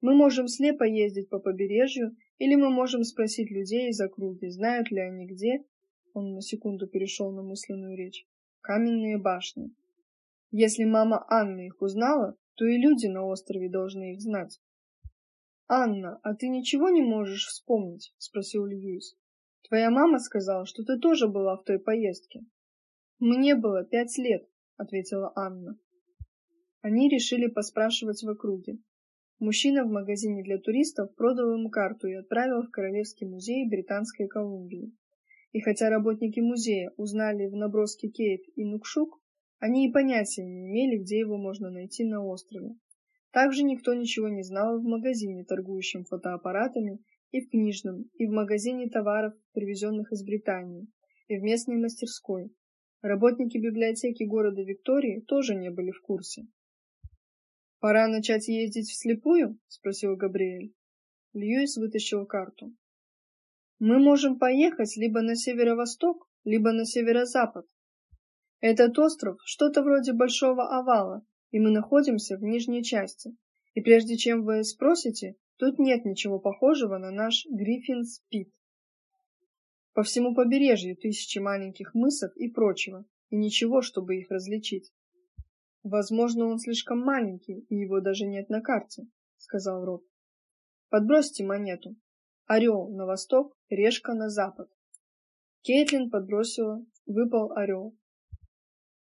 «Мы можем слепо ездить по побережью, или мы можем спросить людей из округи, знают ли они где...» Он на секунду перешел на мысленную речь. «Каменные башни. Если мама Анны их узнала, то и люди на острове должны их знать. «Анна, а ты ничего не можешь вспомнить?» — спросил Льюис. «Твоя мама сказала, что ты тоже была в той поездке». «Мне было пять лет», — ответила Анна. Они решили поспрашивать в округе. Мужчина в магазине для туристов продал им карту и отправил в Королевский музей Британской Колумбии. И хотя работники музея узнали в наброске Кейт и Нукшук, они и понятия не имели, где его можно найти на острове. Также никто ничего не знал в магазине, торгующем фотоаппаратами, и в книжном, и в магазине товаров, привезенных из Британии, и в местной мастерской. Работники библиотеки города Виктории тоже не были в курсе. «Пора начать ездить вслепую?» — спросил Габриэль. Льюис вытащил карту. «Мы можем поехать либо на северо-восток, либо на северо-запад. Этот остров — что-то вроде большого овала, и мы находимся в нижней части. И прежде чем вы спросите, тут нет ничего похожего на наш Гриффинс Пит. По всему побережью тысячи маленьких мысов и прочего, и ничего, чтобы их различить. Возможно, он слишком маленький, и его даже нет на карте, сказал Роб. Подбросьте монету. Орел на восток, решка на запад. Кейтлин подбросила выпал орел.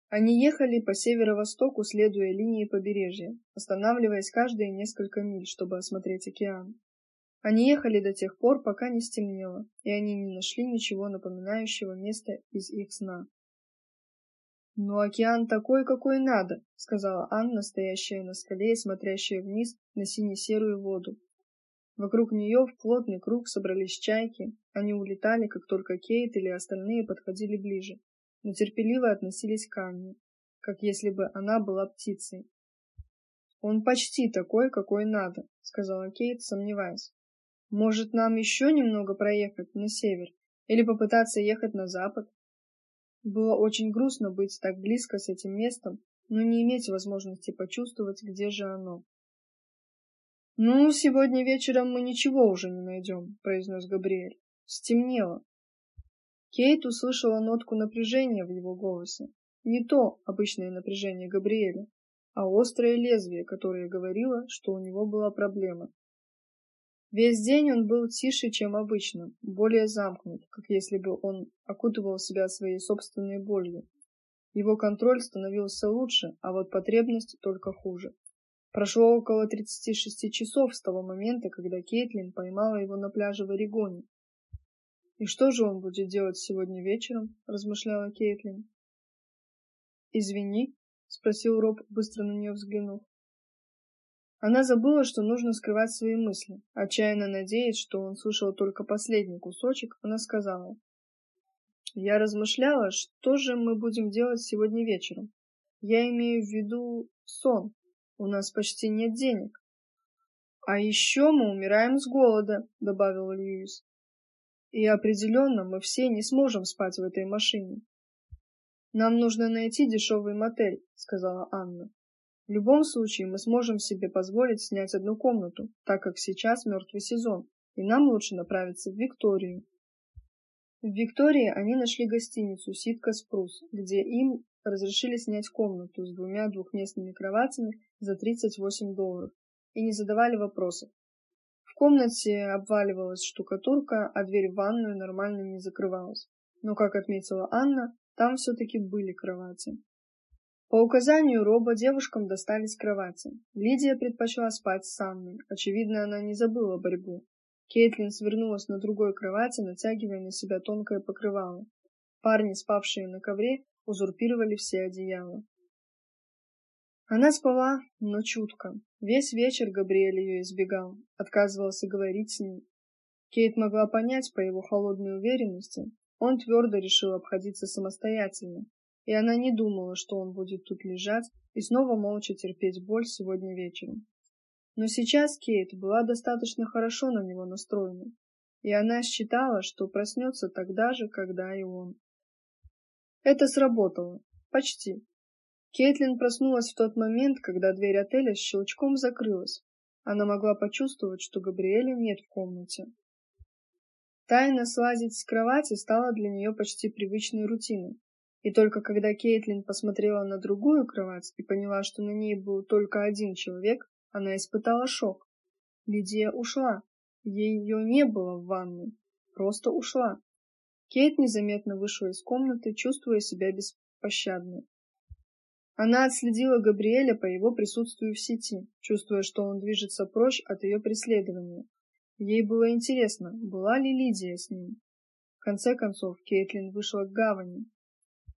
Они ехали по северо-востоку, следуя линии побережья, останавливаясь каждые несколько миль, чтобы осмотреть океан. Они ехали до тех пор, пока не стемнело, и они не нашли ничего напоминающего места из их сна. «Но океан такой, какой надо», — сказала Анна, стоящая на скале и смотрящая вниз на сине-серую воду. Вокруг нее в плотный круг собрались чайки. Они улетали, как только Кейт или остальные подходили ближе но терпеливо относились к Анне, как если бы она была птицей. «Он почти такой, какой надо», — сказала Кейт, сомневаясь. «Может, нам еще немного проехать на север или попытаться ехать на запад?» Было очень грустно быть так близко с этим местом, но не иметь возможности почувствовать, где же оно. «Ну, сегодня вечером мы ничего уже не найдем», — произнес Габриэль. «Стемнело. Кейт услышала нотку напряжения в его голосе. Не то обычное напряжение Габриэля, а острое лезвие, которое говорило, что у него была проблема. Весь день он был тише, чем обычно, более замкнут, как если бы он окутывал себя своей собственной болью. Его контроль становился лучше, а вот потребность только хуже. Прошло около 36 часов с того момента, когда Кейтлин поймала его на пляже в Орегоне, «И что же он будет делать сегодня вечером?» — размышляла Кейтлин. «Извини?» — спросил Роб, быстро на нее взглянув. Она забыла, что нужно скрывать свои мысли. Отчаянно надеясь, что он слышал только последний кусочек, она сказала. «Я размышляла, что же мы будем делать сегодня вечером. Я имею в виду сон. У нас почти нет денег». «А еще мы умираем с голода», — добавил Льюис. И определенно мы все не сможем спать в этой машине. Нам нужно найти дешевый мотель, сказала Анна. В любом случае мы сможем себе позволить снять одну комнату, так как сейчас мертвый сезон, и нам лучше направиться в Викторию. В Виктории они нашли гостиницу Ситка Спрус, где им разрешили снять комнату с двумя двухместными кроватями за 38 долларов и не задавали вопросов, комнате обваливалась штукатурка, а дверь в ванную нормально не закрывалась. Но, как отметила Анна, там все-таки были кровати. По указанию Роба девушкам достались кровати. Лидия предпочла спать с Анной. Очевидно, она не забыла борьбу. Кейтлин свернулась на другой кровати, натягивая на себя тонкое покрывало. Парни, спавшие на ковре, узурпировали все одеяла. Она спала, но чутко. Весь вечер Габриэль ее избегал, отказывался говорить с ней. Кейт могла понять по его холодной уверенности, он твердо решил обходиться самостоятельно, и она не думала, что он будет тут лежать и снова молча терпеть боль сегодня вечером. Но сейчас Кейт была достаточно хорошо на него настроена, и она считала, что проснется тогда же, когда и он. Это сработало. Почти. Кейтлин проснулась в тот момент, когда дверь отеля с щелчком закрылась. Она могла почувствовать, что Габриэля нет в комнате. Тайно слазить с кровати стала для нее почти привычной рутиной. И только когда Кейтлин посмотрела на другую кровать и поняла, что на ней был только один человек, она испытала шок. Лидия ушла. Ее не было в ванной. Просто ушла. Кейт незаметно вышла из комнаты, чувствуя себя беспощадной. Она отследила Габриэля по его присутствию в сети, чувствуя, что он движется прочь от ее преследования. Ей было интересно, была ли Лидия с ним. В конце концов, Кейтлин вышла к гавани,